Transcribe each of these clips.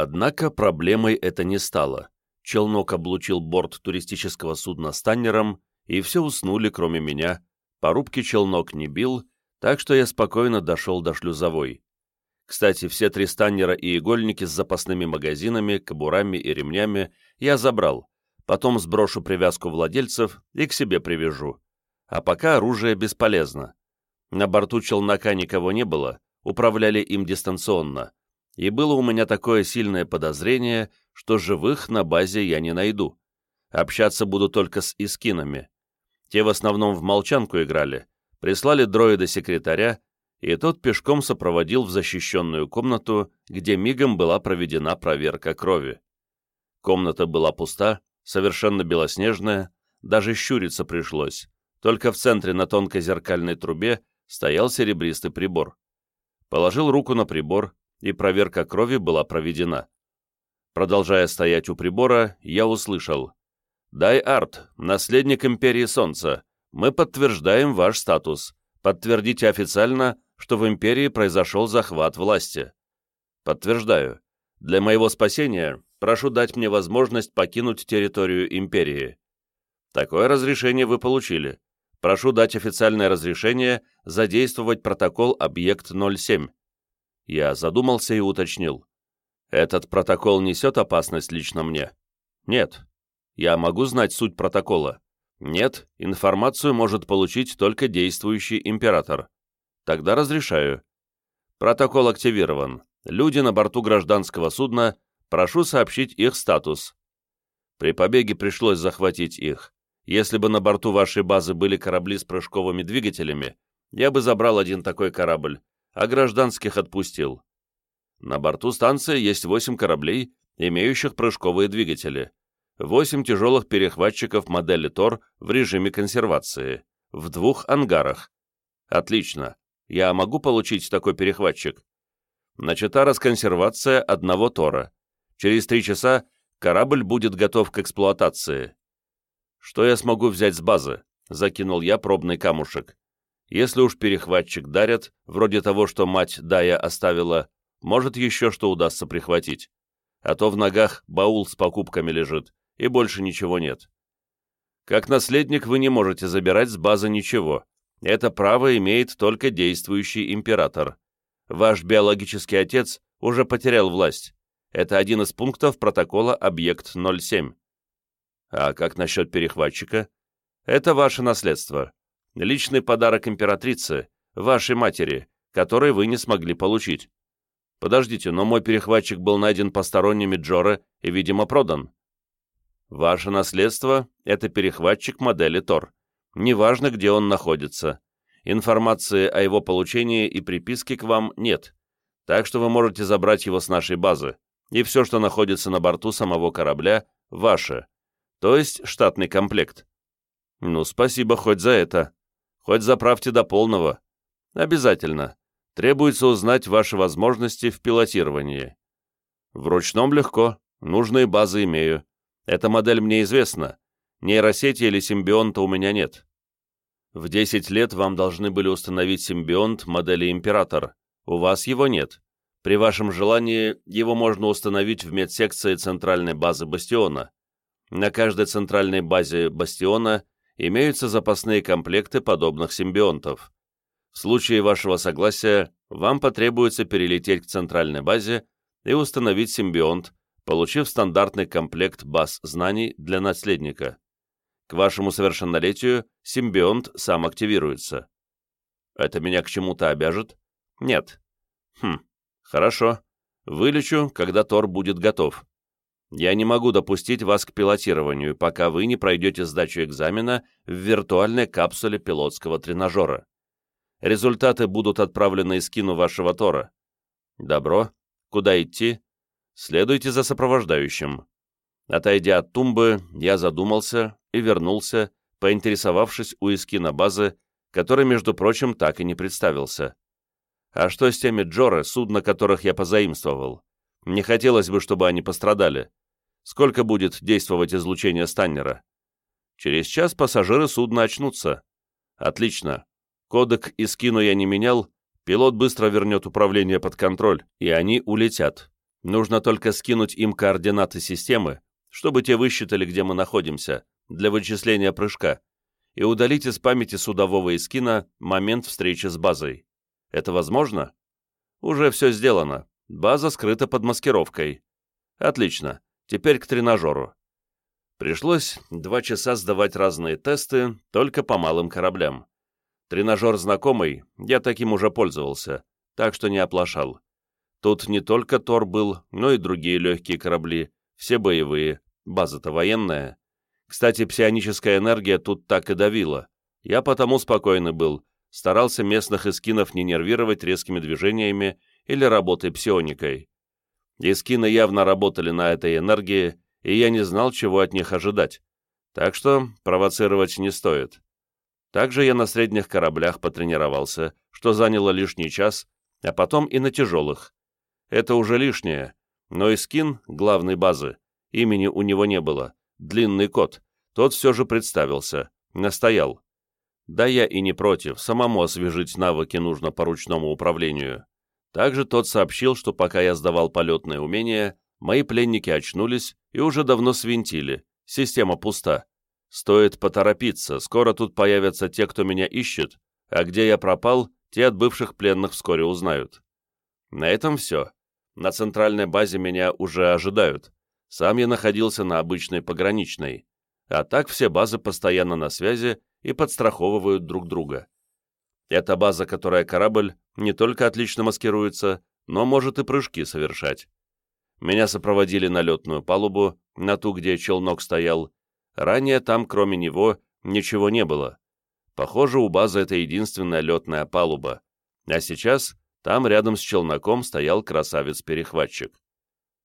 Однако проблемой это не стало. Челнок облучил борт туристического судна станнером, и все уснули, кроме меня. По челнок не бил, так что я спокойно дошел до шлюзовой. Кстати, все три станнера и игольники с запасными магазинами, кобурами и ремнями я забрал, потом сброшу привязку владельцев и к себе привяжу. А пока оружие бесполезно. На борту челнока никого не было, управляли им дистанционно, и было у меня такое сильное подозрение, что живых на базе я не найду. Общаться буду только с искинами. Те в основном в молчанку играли, прислали дроида-секретаря, и тот пешком сопроводил в защищенную комнату, где мигом была проведена проверка крови. Комната была пуста, совершенно белоснежная, даже щуриться пришлось, только в центре на тонкой зеркальной трубе стоял серебристый прибор. Положил руку на прибор, и проверка крови была проведена. Продолжая стоять у прибора, я услышал. «Дай Арт, наследник Империи Солнца, мы подтверждаем ваш статус. Подтвердите официально, что в империи произошел захват власти. Подтверждаю. Для моего спасения прошу дать мне возможность покинуть территорию империи. Такое разрешение вы получили. Прошу дать официальное разрешение задействовать протокол «Объект 07». Я задумался и уточнил. Этот протокол несет опасность лично мне? Нет. Я могу знать суть протокола? Нет, информацию может получить только действующий император. Тогда разрешаю. Протокол активирован. Люди на борту гражданского судна, прошу сообщить их статус. При побеге пришлось захватить их. Если бы на борту вашей базы были корабли с прыжковыми двигателями, я бы забрал один такой корабль, а гражданских отпустил. На борту станции есть восемь кораблей, имеющих прыжковые двигатели, восемь тяжелых перехватчиков модели ТОР в режиме консервации, в двух ангарах. Отлично. Я могу получить такой перехватчик? Начата расконсервация одного Тора. Через три часа корабль будет готов к эксплуатации. Что я смогу взять с базы? Закинул я пробный камушек. Если уж перехватчик дарят, вроде того, что мать Дая оставила, может еще что удастся прихватить. А то в ногах баул с покупками лежит, и больше ничего нет. Как наследник вы не можете забирать с базы ничего, это право имеет только действующий император. Ваш биологический отец уже потерял власть. Это один из пунктов протокола «Объект 07». А как насчет перехватчика? Это ваше наследство. Личный подарок императрицы, вашей матери, который вы не смогли получить. Подождите, но мой перехватчик был найден посторонними Джора и, видимо, продан. Ваше наследство — это перехватчик модели Тор неважно, где он находится. Информации о его получении и приписке к вам нет, так что вы можете забрать его с нашей базы, и все, что находится на борту самого корабля, ваше, то есть штатный комплект. Ну, спасибо хоть за это. Хоть заправьте до полного. Обязательно. Требуется узнать ваши возможности в пилотировании. В ручном легко, нужные базы имею. Эта модель мне известна, Нейросети или симбионта у меня нет. В 10 лет вам должны были установить симбионт модели Император. У вас его нет. При вашем желании его можно установить в медсекции центральной базы Бастиона. На каждой центральной базе Бастиона имеются запасные комплекты подобных симбионтов. В случае вашего согласия вам потребуется перелететь к центральной базе и установить симбионт, получив стандартный комплект баз знаний для наследника. К вашему совершеннолетию симбионт сам активируется. Это меня к чему-то обяжет? Нет. Хм, хорошо. Вылечу, когда Тор будет готов. Я не могу допустить вас к пилотированию, пока вы не пройдете сдачу экзамена в виртуальной капсуле пилотского тренажера. Результаты будут отправлены из кину вашего Тора. Добро. Куда идти? Следуйте за сопровождающим. Отойдя от тумбы, я задумался и вернулся, поинтересовавшись у Искина базы, который, между прочим, так и не представился. А что с теми Джоры, судна которых я позаимствовал? Не хотелось бы, чтобы они пострадали. Сколько будет действовать излучение Станнера? Через час пассажиры судна очнутся. Отлично. Кодек Искину я не менял, пилот быстро вернет управление под контроль, и они улетят. Нужно только скинуть им координаты системы, чтобы те высчитали, где мы находимся, для вычисления прыжка, и удалить из памяти судового эскина момент встречи с базой. Это возможно? Уже все сделано. База скрыта под маскировкой. Отлично. Теперь к тренажеру. Пришлось два часа сдавать разные тесты, только по малым кораблям. Тренажер знакомый, я таким уже пользовался, так что не оплошал. Тут не только Тор был, но и другие легкие корабли, все боевые, база-то военная. Кстати, псионическая энергия тут так и давила. Я потому спокойный был, старался местных эскинов не нервировать резкими движениями или работой псионикой. Эскины явно работали на этой энергии, и я не знал, чего от них ожидать. Так что провоцировать не стоит. Также я на средних кораблях потренировался, что заняло лишний час, а потом и на тяжелых. Это уже лишнее, но и скин главной базы, имени у него не было, длинный кот, тот все же представился, настоял. Да я и не против, самому освежить навыки нужно по ручному управлению. Также тот сообщил, что пока я сдавал полетные умения, мои пленники очнулись и уже давно свинтили, система пуста. Стоит поторопиться, скоро тут появятся те, кто меня ищет, а где я пропал, те от бывших пленных вскоре узнают. На этом все. На центральной базе меня уже ожидают. Сам я находился на обычной пограничной. А так все базы постоянно на связи и подстраховывают друг друга. Эта база, которая корабль, не только отлично маскируется, но может и прыжки совершать. Меня сопроводили на летную палубу, на ту, где челнок стоял. Ранее там, кроме него, ничего не было. Похоже, у базы это единственная летная палуба. А сейчас там рядом с челноком стоял красавец-перехватчик.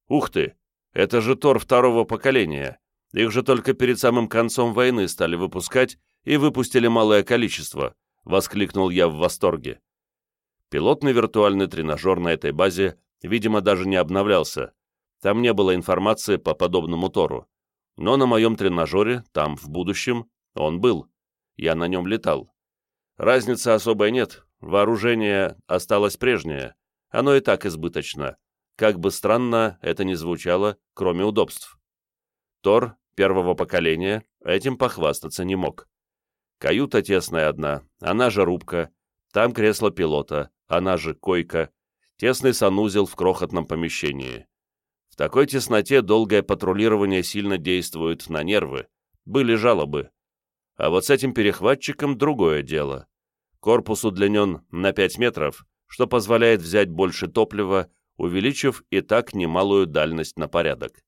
Ух ты! Это же Тор второго поколения. Их же только перед самым концом войны стали выпускать и выпустили малое количество, воскликнул я в восторге. Пилотный виртуальный тренажер на этой базе, видимо, даже не обновлялся, там не было информации по подобному Тору. Но на моем тренажере, там, в будущем, он был. Я на нем летал. Разницы особой нет, вооружение осталось прежнее. Оно и так избыточно. Как бы странно это ни звучало, кроме удобств. Тор первого поколения этим похвастаться не мог. Каюта тесная одна, она же рубка, там кресло пилота, она же койка, тесный санузел в крохотном помещении. В такой тесноте долгое патрулирование сильно действует на нервы. Были жалобы. А вот с этим перехватчиком другое дело. Корпус удлинен на 5 метров, что позволяет взять больше топлива, увеличив и так немалую дальность на порядок.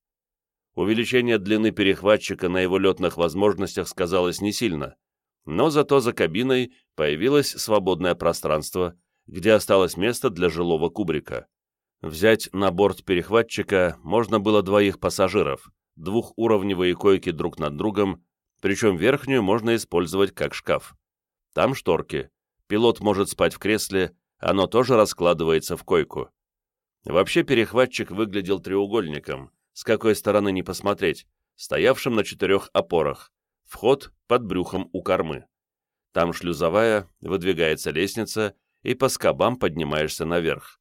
Увеличение длины перехватчика на его летных возможностях сказалось не сильно, но зато за кабиной появилось свободное пространство, где осталось место для жилого кубрика. Взять на борт перехватчика можно было двоих пассажиров, двухуровневые койки друг над другом, причем верхнюю можно использовать как шкаф. Там шторки. Пилот может спать в кресле, оно тоже раскладывается в койку. Вообще перехватчик выглядел треугольником, с какой стороны не посмотреть, стоявшим на четырех опорах, вход под брюхом у кормы. Там шлюзовая, выдвигается лестница, и по скобам поднимаешься наверх.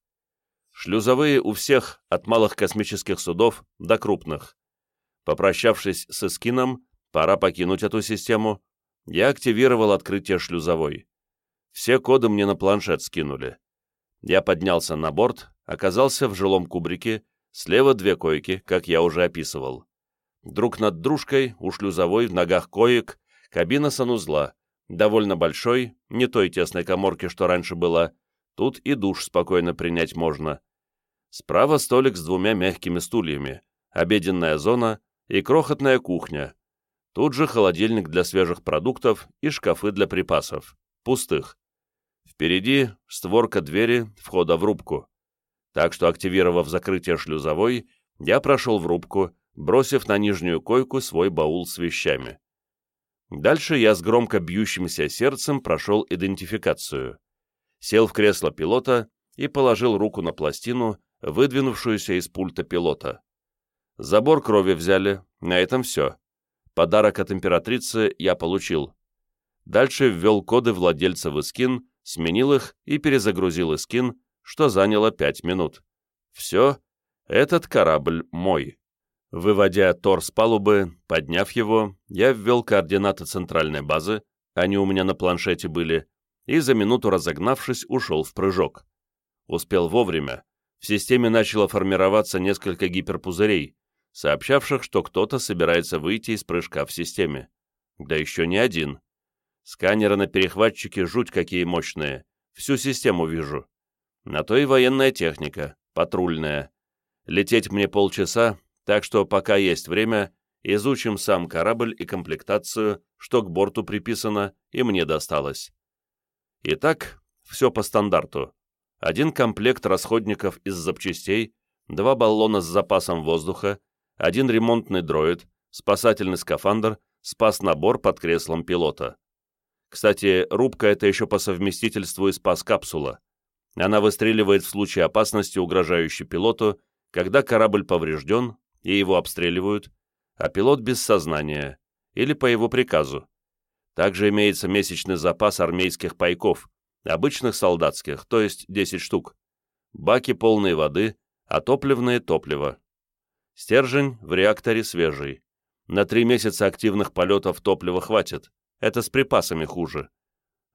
Шлюзовые у всех, от малых космических судов до крупных. Попрощавшись с эскином, пора покинуть эту систему, я активировал открытие шлюзовой. Все коды мне на планшет скинули. Я поднялся на борт, оказался в жилом кубрике, слева две койки, как я уже описывал. Друг над дружкой, у шлюзовой, в ногах коек, кабина санузла, довольно большой, не той тесной коморки, что раньше была, тут и душ спокойно принять можно. Справа столик с двумя мягкими стульями, обеденная зона и крохотная кухня. Тут же холодильник для свежих продуктов и шкафы для припасов, пустых. Впереди створка двери входа в рубку. Так что, активировав закрытие шлюзовой, я прошел в рубку, бросив на нижнюю койку свой баул с вещами. Дальше я с громко бьющимся сердцем прошел идентификацию. Сел в кресло пилота и положил руку на пластину, выдвинувшуюся из пульта пилота. Забор крови взяли, на этом все. Подарок от императрицы я получил. Дальше ввел коды владельца в Искин, сменил их и перезагрузил Искин, что заняло 5 минут. Все, Этот корабль мой. Выводя Тор с палубы, подняв его, я ввел координаты центральной базы, они у меня на планшете были, и за минуту разогнавшись, ушел в прыжок. Успел вовремя. В системе начало формироваться несколько гиперпузырей, сообщавших, что кто-то собирается выйти из прыжка в системе. Да еще не один. Сканеры на перехватчике жуть какие мощные. Всю систему вижу. На то и военная техника, патрульная. Лететь мне полчаса, так что пока есть время, изучим сам корабль и комплектацию, что к борту приписано и мне досталось. Итак, все по стандарту. Один комплект расходников из запчастей, два баллона с запасом воздуха, один ремонтный дроид, спасательный скафандр, спас-набор под креслом пилота. Кстати, рубка — это еще по совместительству и спас-капсула. Она выстреливает в случае опасности, угрожающей пилоту, когда корабль поврежден и его обстреливают, а пилот без сознания, или по его приказу. Также имеется месячный запас армейских пайков, обычных солдатских, то есть 10 штук, баки полные воды, а топливное топливо. Стержень в реакторе свежий. На три месяца активных полетов топлива хватит, это с припасами хуже.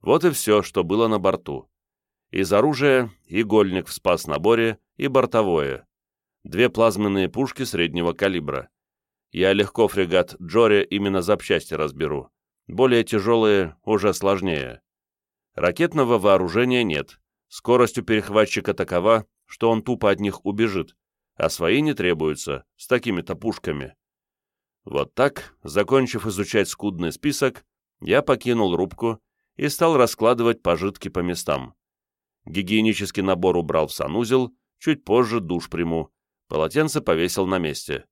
Вот и все, что было на борту. Из оружия игольник в спас-наборе и бортовое две плазменные пушки среднего калибра. Я легко фрегат Джори именно запчасти разберу. Более тяжелые уже сложнее. Ракетного вооружения нет. Скорость у перехватчика такова, что он тупо от них убежит, а свои не требуются, с такими-то пушками. Вот так, закончив изучать скудный список, я покинул рубку и стал раскладывать пожитки по местам. Гигиенический набор убрал в санузел, чуть позже душ приму, Полотенце повесил на месте.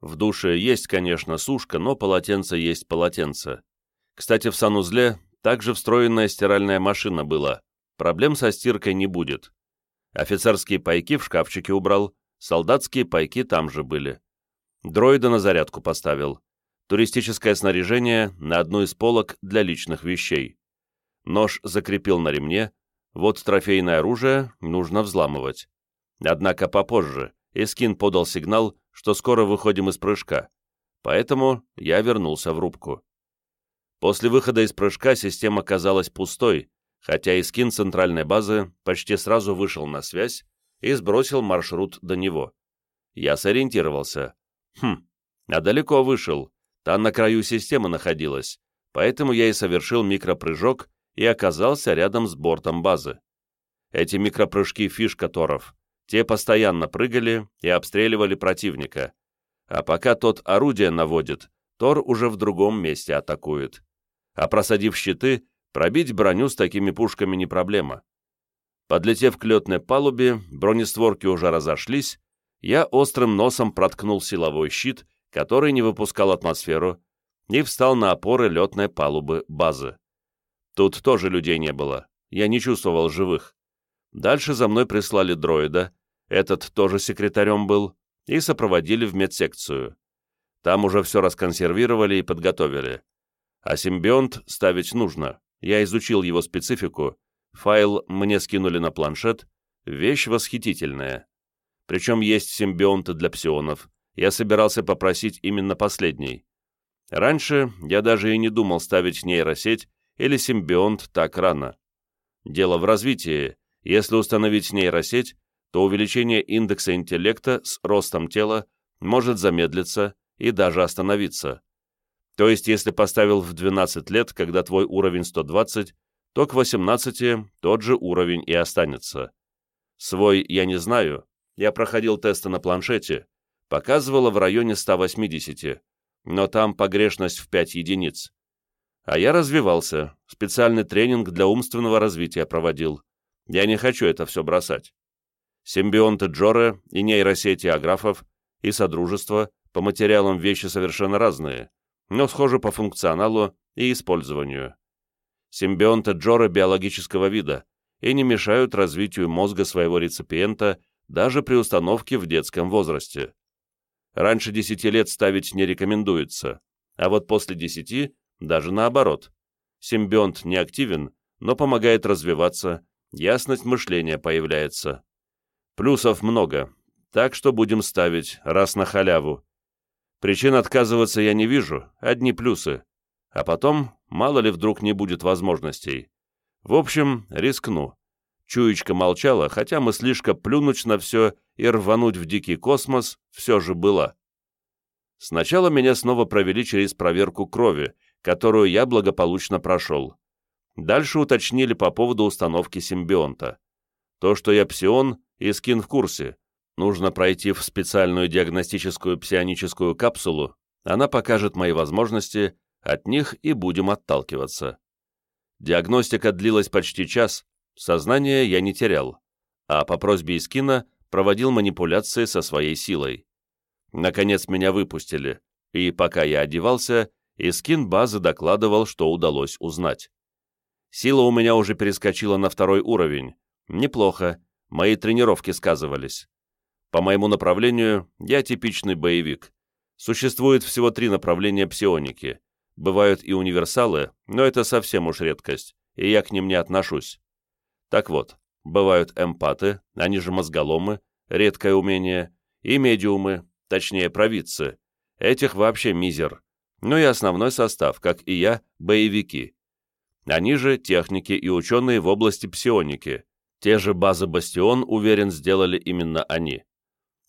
В душе есть, конечно, сушка, но полотенце есть полотенце. Кстати, в санузле также встроенная стиральная машина была. Проблем со стиркой не будет. Офицерские пайки в шкафчике убрал, солдатские пайки там же были. Дроида на зарядку поставил. Туристическое снаряжение на одну из полок для личных вещей. Нож закрепил на ремне, вот трофейное оружие нужно взламывать. Однако попозже, Искин подал сигнал, что скоро выходим из прыжка, поэтому я вернулся в рубку. После выхода из прыжка система казалась пустой, хотя Искин центральной базы почти сразу вышел на связь и сбросил маршрут до него. Я сориентировался. Хм, а далеко вышел, там на краю системы находилась, поэтому я и совершил микропрыжок и оказался рядом с бортом базы. Эти микропрыжки фишка Торов. Те постоянно прыгали и обстреливали противника. А пока тот орудие наводит, Тор уже в другом месте атакует. А просадив щиты, пробить броню с такими пушками не проблема. Подлетев к летной палубе, бронестворки уже разошлись, я острым носом проткнул силовой щит, который не выпускал атмосферу, и встал на опоры летной палубы базы. Тут тоже людей не было, я не чувствовал живых. Дальше за мной прислали дроида, этот тоже секретарем был, и сопроводили в медсекцию. Там уже все расконсервировали и подготовили. А симбионт ставить нужно. Я изучил его специфику. Файл мне скинули на планшет. Вещь восхитительная. Причем есть симбионты для псионов. Я собирался попросить именно последний. Раньше я даже и не думал ставить нейросеть или симбионт так рано. Дело в развитии. Если установить нейросеть, то увеличение индекса интеллекта с ростом тела может замедлиться и даже остановиться. То есть, если поставил в 12 лет, когда твой уровень 120, то к 18 тот же уровень и останется. Свой я не знаю, я проходил тесты на планшете, показывало в районе 180, но там погрешность в 5 единиц. А я развивался, специальный тренинг для умственного развития проводил. Я не хочу это все бросать симбионты Джора и нейросети аграфов и Содружества по материалам вещи совершенно разные, но схожи по функционалу и использованию. Симбионты Джора биологического вида и не мешают развитию мозга своего реципиента даже при установке в детском возрасте. Раньше 10 лет ставить не рекомендуется, а вот после 10 даже наоборот. Симбионт не активен, но помогает развиваться, ясность мышления появляется. Плюсов много. так что будем ставить, раз на халяву. Причин отказываться я не вижу, одни плюсы. А потом, мало ли вдруг не будет возможностей. В общем, рискну. Чуечка молчала, хотя мыслишка плюнуть на все и рвануть в дикий космос все же была. Сначала меня снова провели через проверку крови, которую я благополучно прошел. Дальше уточнили по поводу установки симбионта. То, что я псион, и скин в курсе. Нужно пройти в специальную диагностическую псионическую капсулу, она покажет мои возможности, от них и будем отталкиваться. Диагностика длилась почти час, сознание я не терял, а по просьбе Искина проводил манипуляции со своей силой. Наконец меня выпустили, и пока я одевался, Искин базы докладывал, что удалось узнать. Сила у меня уже перескочила на второй уровень. Неплохо, мои тренировки сказывались. По моему направлению, я типичный боевик. Существует всего три направления псионики. Бывают и универсалы, но это совсем уж редкость, и я к ним не отношусь. Так вот, бывают эмпаты, они же мозголомы, редкое умение, и медиумы, точнее провидцы. Этих вообще мизер. Ну и основной состав, как и я, боевики. Они же техники и ученые в области псионики. Те же базы «Бастион», уверен, сделали именно они.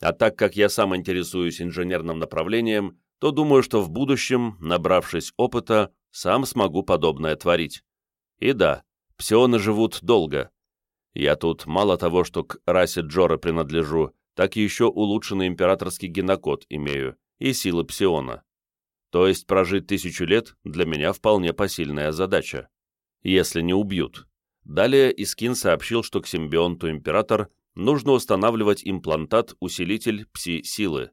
А так как я сам интересуюсь инженерным направлением, то думаю, что в будущем, набравшись опыта, сам смогу подобное творить. И да, псионы живут долго. Я тут мало того, что к расе Джора принадлежу, так еще улучшенный императорский генокод имею и силы псиона. То есть прожить тысячу лет для меня вполне посильная задача. Если не убьют. Далее Искин сообщил, что к симбионту Император нужно устанавливать имплантат-усилитель пси-силы.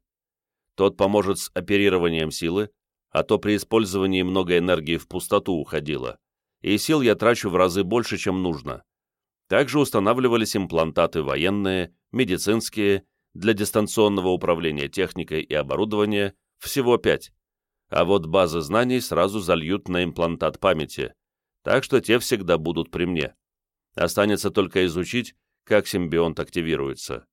Тот поможет с оперированием силы, а то при использовании много энергии в пустоту уходило, и сил я трачу в разы больше, чем нужно. Также устанавливались имплантаты военные, медицинские, для дистанционного управления техникой и оборудования, всего пять. А вот базы знаний сразу зальют на имплантат памяти, так что те всегда будут при мне. Останется только изучить, как симбионт активируется.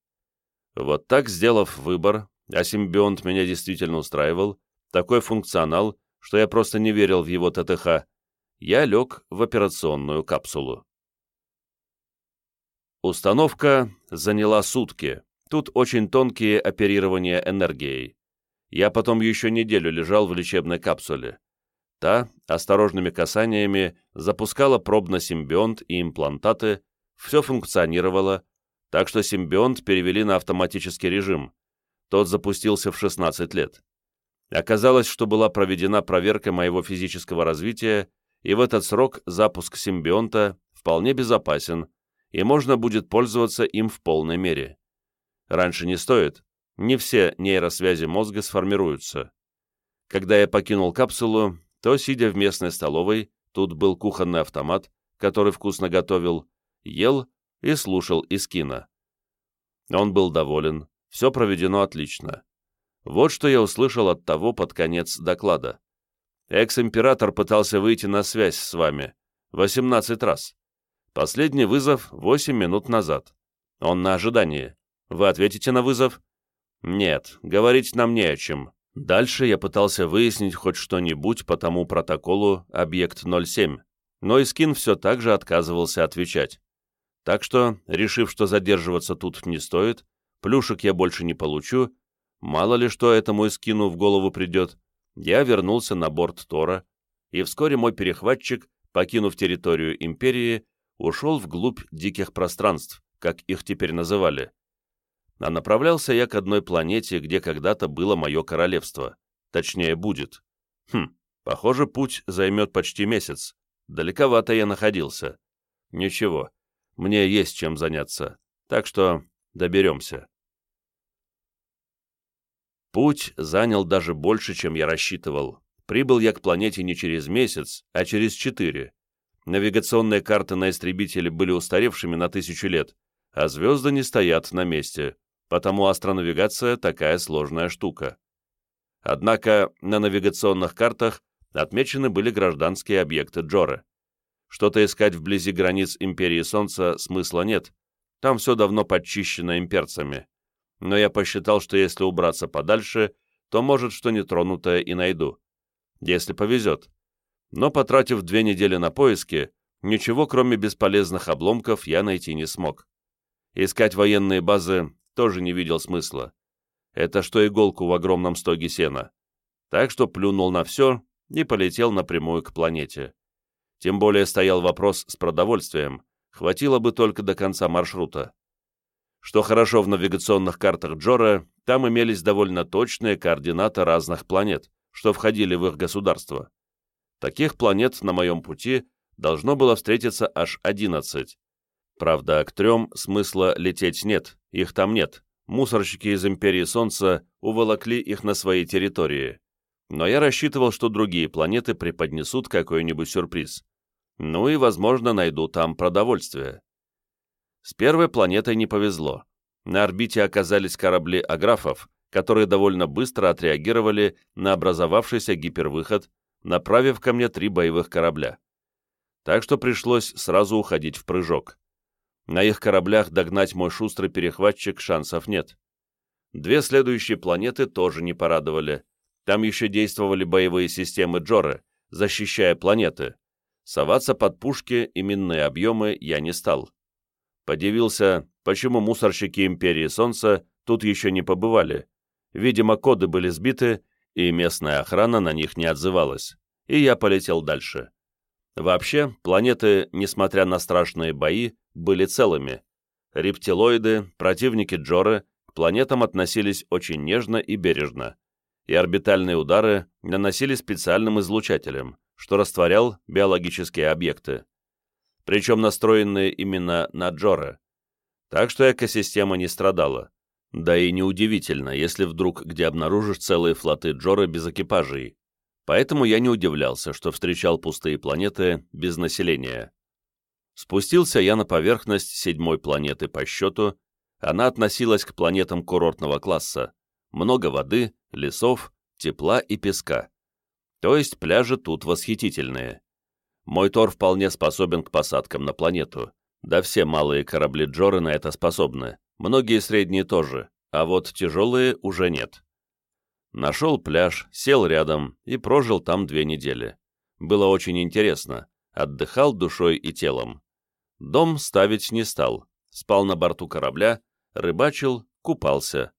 Вот так, сделав выбор, а симбионт меня действительно устраивал, такой функционал, что я просто не верил в его ТТХ, я лег в операционную капсулу. Установка заняла сутки. Тут очень тонкие оперирования энергией. Я потом еще неделю лежал в лечебной капсуле. Та, осторожными касаниями, запускала пробно симбионт и имплантаты, все функционировало, так что симбионт перевели на автоматический режим. Тот запустился в 16 лет. Оказалось, что была проведена проверка моего физического развития, и в этот срок запуск симбионта вполне безопасен, и можно будет пользоваться им в полной мере. Раньше не стоит, не все нейросвязи мозга сформируются. Когда я покинул капсулу, то, сидя в местной столовой, тут был кухонный автомат, который вкусно готовил, ел и слушал из кино. Он был доволен, все проведено отлично. Вот что я услышал от того под конец доклада. Экс-император пытался выйти на связь с вами 18 раз. Последний вызов 8 минут назад. Он на ожидании. Вы ответите на вызов? Нет, говорить нам не о чем. Дальше я пытался выяснить хоть что-нибудь по тому протоколу объект 07, но Искин все так же отказывался отвечать. Так что, решив, что задерживаться тут не стоит, плюшек я больше не получу, мало ли что этому Искину в голову придет, я вернулся на борт Тора, и вскоре мой перехватчик, покинув территорию Империи, ушел вглубь диких пространств, как их теперь называли. А направлялся я к одной планете, где когда-то было мое королевство. Точнее, будет. Хм, похоже, путь займет почти месяц. Далековато я находился. Ничего, мне есть чем заняться, так что доберемся. Путь занял даже больше, чем я рассчитывал. Прибыл я к планете не через месяц, а через четыре. Навигационные карты на истребителе были устаревшими на тысячу лет, а звезды не стоят на месте, потому астронавигация такая сложная штука. Однако на навигационных картах отмечены были гражданские объекты Джоры. Что-то искать вблизи границ Империи Солнца смысла нет, там все давно подчищено имперцами. но я посчитал, что если убраться подальше, то, может, что нетронутое и найду. Если повезет. Но, потратив две недели на поиски, ничего, кроме бесполезных обломков, я найти не смог. Искать военные базы тоже не видел смысла. Это что иголку в огромном стоге сена. Так что плюнул на все и полетел напрямую к планете. Тем более стоял вопрос с продовольствием, хватило бы только до конца маршрута. Что хорошо в навигационных картах Джора, там имелись довольно точные координаты разных планет, что входили в их государство. Таких планет на моем пути должно было встретиться аж 11. Правда, к трем смысла лететь нет, их там нет. Мусорщики из Империи Солнца уволокли их на своей территории. Но я рассчитывал, что другие планеты преподнесут какой-нибудь сюрприз. Ну и, возможно, найду там продовольствие. С первой планетой не повезло. На орбите оказались корабли аграфов, которые довольно быстро отреагировали на образовавшийся гипервыход, направив ко мне три боевых корабля. Так что пришлось сразу уходить в прыжок. На их кораблях догнать мой шустрый перехватчик шансов нет. Две следующие планеты тоже не порадовали. Там еще действовали боевые системы Джоры, защищая планеты. Соваться под пушки и минные объемы я не стал. Подивился, почему мусорщики Империи Солнца тут еще не побывали. Видимо, коды были сбиты, и местная охрана на них не отзывалась. И я полетел дальше. Вообще, планеты, несмотря на страшные бои, были целыми. Рептилоиды, противники Джоры, к планетам относились очень нежно и бережно, и орбитальные удары наносили специальным излучателем, что растворял биологические объекты причем настроенные именно на Джора. Так что экосистема не страдала. Да и неудивительно, если вдруг где обнаружишь целые флоты Джора без экипажей. Поэтому я не удивлялся, что встречал пустые планеты без населения. Спустился я на поверхность седьмой планеты по счету, она относилась к планетам курортного класса. Много воды, лесов, тепла и песка. То есть пляжи тут восхитительные. Мой Тор вполне способен к посадкам на планету. Да все малые корабли Джоры на это способны. Многие средние тоже, а вот тяжелые уже нет. Нашел пляж, сел рядом и прожил там две недели. Было очень интересно. Отдыхал душой и телом. Дом ставить не стал. Спал на борту корабля, рыбачил, купался.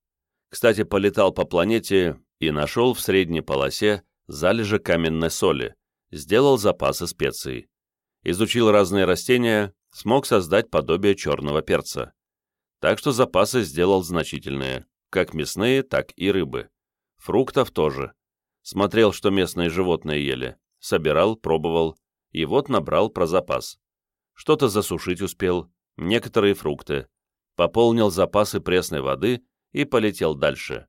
Кстати, полетал по планете и нашел в средней полосе залежи каменной соли, сделал запасы специй. Изучил разные растения, смог создать подобие черного перца. Так что запасы сделал значительные, как мясные, так и рыбы. Фруктов тоже. Смотрел, что местные животные ели. Собирал, пробовал. И вот набрал про запас. Что-то засушить успел, некоторые фрукты. Пополнил запасы пресной воды и полетел дальше.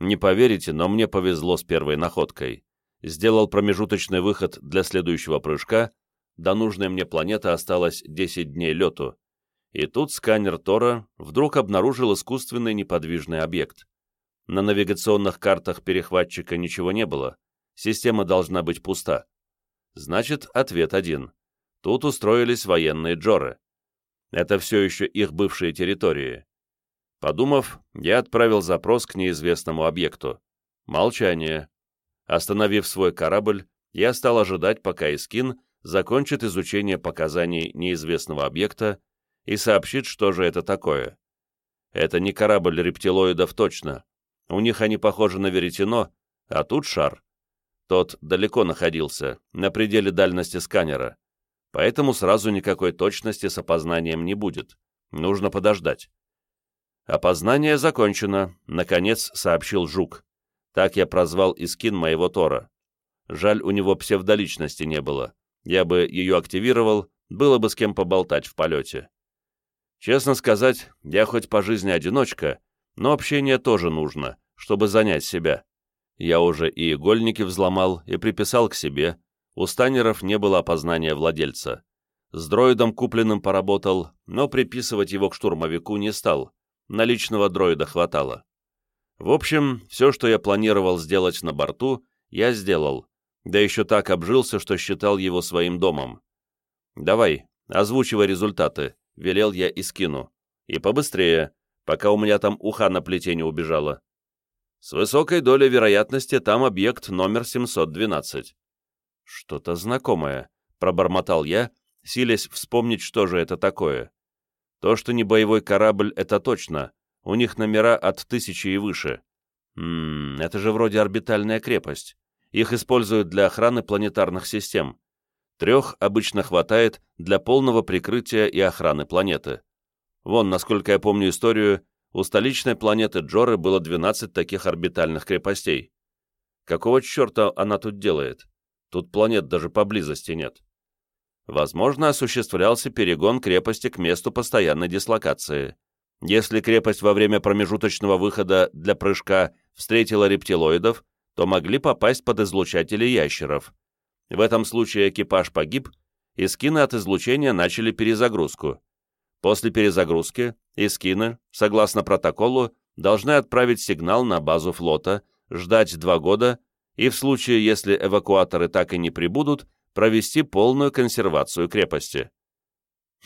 Не поверите, но мне повезло с первой находкой сделал промежуточный выход для следующего прыжка, до нужной мне планеты осталось 10 дней лету, и тут сканер Тора вдруг обнаружил искусственный неподвижный объект. На навигационных картах перехватчика ничего не было, система должна быть пуста. Значит, ответ один. Тут устроились военные Джоры. Это все еще их бывшие территории. Подумав, я отправил запрос к неизвестному объекту. Молчание. Остановив свой корабль, я стал ожидать, пока Искин закончит изучение показаний неизвестного объекта и сообщит, что же это такое. Это не корабль рептилоидов точно. У них они похожи на веретено, а тут шар. Тот далеко находился, на пределе дальности сканера. Поэтому сразу никакой точности с опознанием не будет. Нужно подождать. «Опознание закончено», — наконец сообщил Жук. Так я прозвал Искин моего Тора. Жаль, у него псевдоличности не было. Я бы ее активировал, было бы с кем поболтать в полете. Честно сказать, я хоть по жизни одиночка, но общение тоже нужно, чтобы занять себя. Я уже и игольники взломал, и приписал к себе. У станеров не было опознания владельца. С дроидом купленным поработал, но приписывать его к штурмовику не стал. Наличного дроида хватало. В общем, все, что я планировал сделать на борту, я сделал, да еще так обжился, что считал его своим домом. «Давай, озвучивай результаты», — велел я и скину. «И побыстрее, пока у меня там уха на плите убежала. С высокой долей вероятности там объект номер 712. Что-то знакомое, пробормотал я, силясь вспомнить, что же это такое. То, что не боевой корабль, это точно. У них номера от тысячи и выше. Ммм, это же вроде орбитальная крепость. Их используют для охраны планетарных систем. Трех обычно хватает для полного прикрытия и охраны планеты. Вон, насколько я помню историю, у столичной планеты Джоры было 12 таких орбитальных крепостей. Какого черта она тут делает? Тут планет даже поблизости нет. Возможно, осуществлялся перегон крепости к месту постоянной дислокации. Если крепость во время промежуточного выхода для прыжка встретила рептилоидов, то могли попасть под излучатели ящеров. В этом случае экипаж погиб, и скины от излучения начали перезагрузку. После перезагрузки Искины, согласно протоколу, должны отправить сигнал на базу флота, ждать два года и в случае, если эвакуаторы так и не прибудут, провести полную консервацию крепости.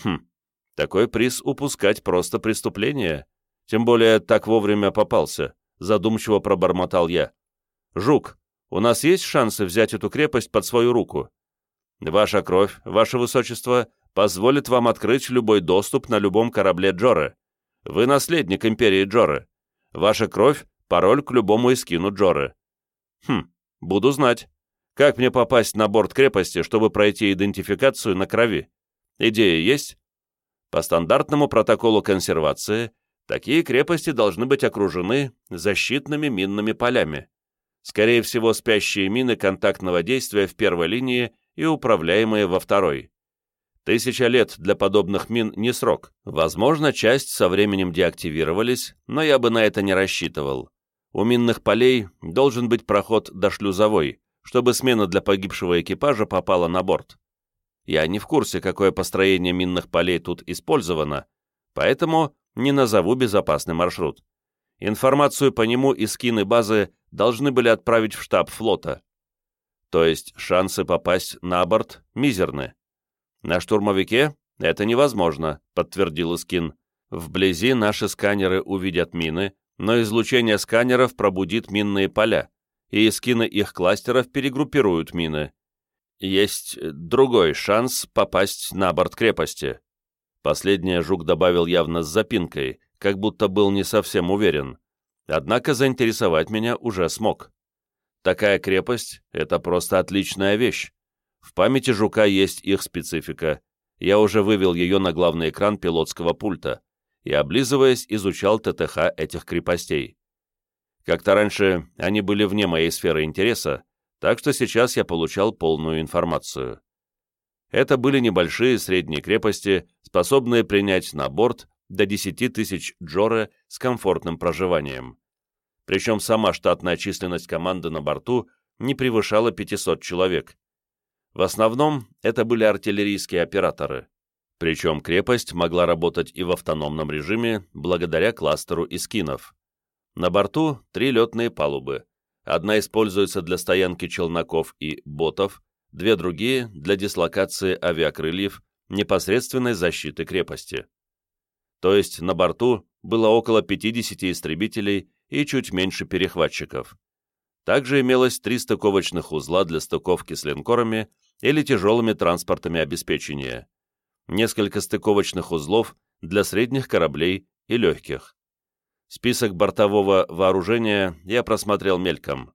Хм, такой приз упускать просто преступление. Тем более так вовремя попался, задумчиво пробормотал я. Жук, у нас есть шансы взять эту крепость под свою руку? Ваша кровь, ваше высочество, позволит вам открыть любой доступ на любом корабле Джоры. Вы наследник империи Джоры. Ваша кровь — пароль к любому эскину Джоры. Хм, буду знать. Как мне попасть на борт крепости, чтобы пройти идентификацию на крови? Идея есть? По стандартному протоколу консервации, такие крепости должны быть окружены защитными минными полями. Скорее всего, спящие мины контактного действия в первой линии и управляемые во второй. Тысяча лет для подобных мин не срок. Возможно, часть со временем деактивировались, но я бы на это не рассчитывал. У минных полей должен быть проход до шлюзовой, чтобы смена для погибшего экипажа попала на борт. Я не в курсе, какое построение минных полей тут использовано, поэтому не назову безопасный маршрут. Информацию по нему и скины базы должны были отправить в штаб флота. То есть шансы попасть на борт мизерны. «На штурмовике это невозможно», — подтвердил Искин. «Вблизи наши сканеры увидят мины, но излучение сканеров пробудит минные поля, и эскины их кластеров перегруппируют мины. Есть другой шанс попасть на борт крепости». Последнее Жук добавил явно с запинкой, как будто был не совсем уверен. Однако заинтересовать меня уже смог. Такая крепость — это просто отличная вещь. В памяти Жука есть их специфика. Я уже вывел ее на главный экран пилотского пульта и, облизываясь, изучал ТТХ этих крепостей. Как-то раньше они были вне моей сферы интереса, так что сейчас я получал полную информацию. Это были небольшие средние крепости, способные принять на борт до 10 тысяч джоры с комфортным проживанием. Причем сама штатная численность команды на борту не превышала 500 человек, в основном это были артиллерийские операторы. Причем крепость могла работать и в автономном режиме благодаря кластеру искинов. На борту три летные палубы. Одна используется для стоянки челноков и ботов, две другие — для дислокации авиакрыльев, непосредственной защиты крепости. То есть на борту было около 50 истребителей и чуть меньше перехватчиков. Также имелось три стыковочных узла для стыковки с линкорами или тяжелыми транспортами обеспечения, несколько стыковочных узлов для средних кораблей и легких. Список бортового вооружения я просмотрел мельком.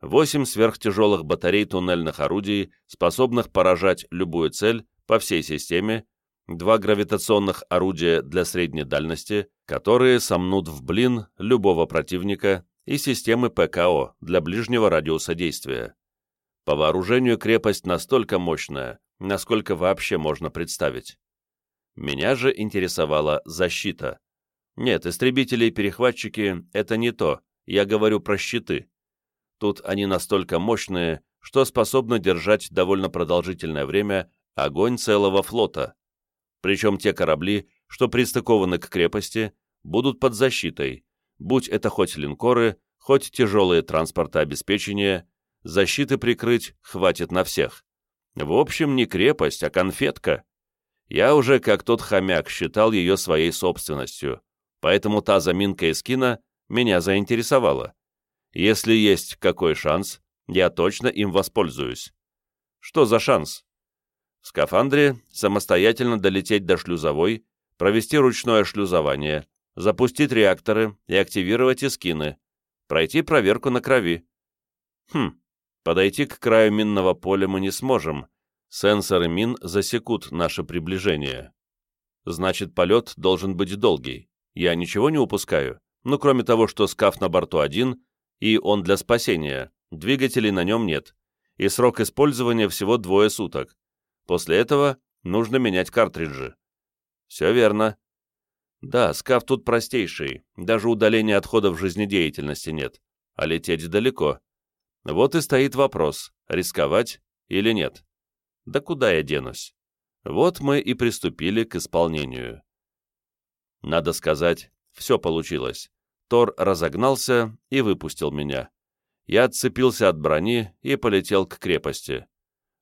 Восемь сверхтяжелых батарей туннельных орудий, способных поражать любую цель по всей системе, два гравитационных орудия для средней дальности, которые сомнут в блин любого противника, и системы ПКО для ближнего радиуса действия. По вооружению крепость настолько мощная, насколько вообще можно представить. Меня же интересовала защита. Нет, истребители и перехватчики — это не то, я говорю про щиты. Тут они настолько мощные, что способны держать довольно продолжительное время огонь целого флота. Причем те корабли, что пристыкованы к крепости, будут под защитой, будь это хоть линкоры, хоть тяжелые транспортообеспечения, защиты прикрыть хватит на всех. В общем, не крепость, а конфетка. Я уже, как тот хомяк, считал ее своей собственностью. поэтому та заминка из кино меня заинтересовала. Если есть какой шанс, я точно им воспользуюсь. Что за шанс? В скафандре самостоятельно долететь до шлюзовой, провести ручное шлюзование, запустить реакторы и активировать эскины, пройти проверку на крови. Хм, подойти к краю минного поля мы не сможем. Сенсоры мин засекут наше приближение. Значит, полет должен быть долгий. Я ничего не упускаю, ну кроме того, что скаф на борту один, и он для спасения, двигателей на нем нет, и срок использования всего двое суток. После этого нужно менять картриджи. Все верно. Да, скаф тут простейший, даже удаления отходов жизнедеятельности нет, а лететь далеко. Вот и стоит вопрос, рисковать или нет. Да куда я денусь? Вот мы и приступили к исполнению. Надо сказать, все получилось. Тор разогнался и выпустил меня. Я отцепился от брони и полетел к крепости.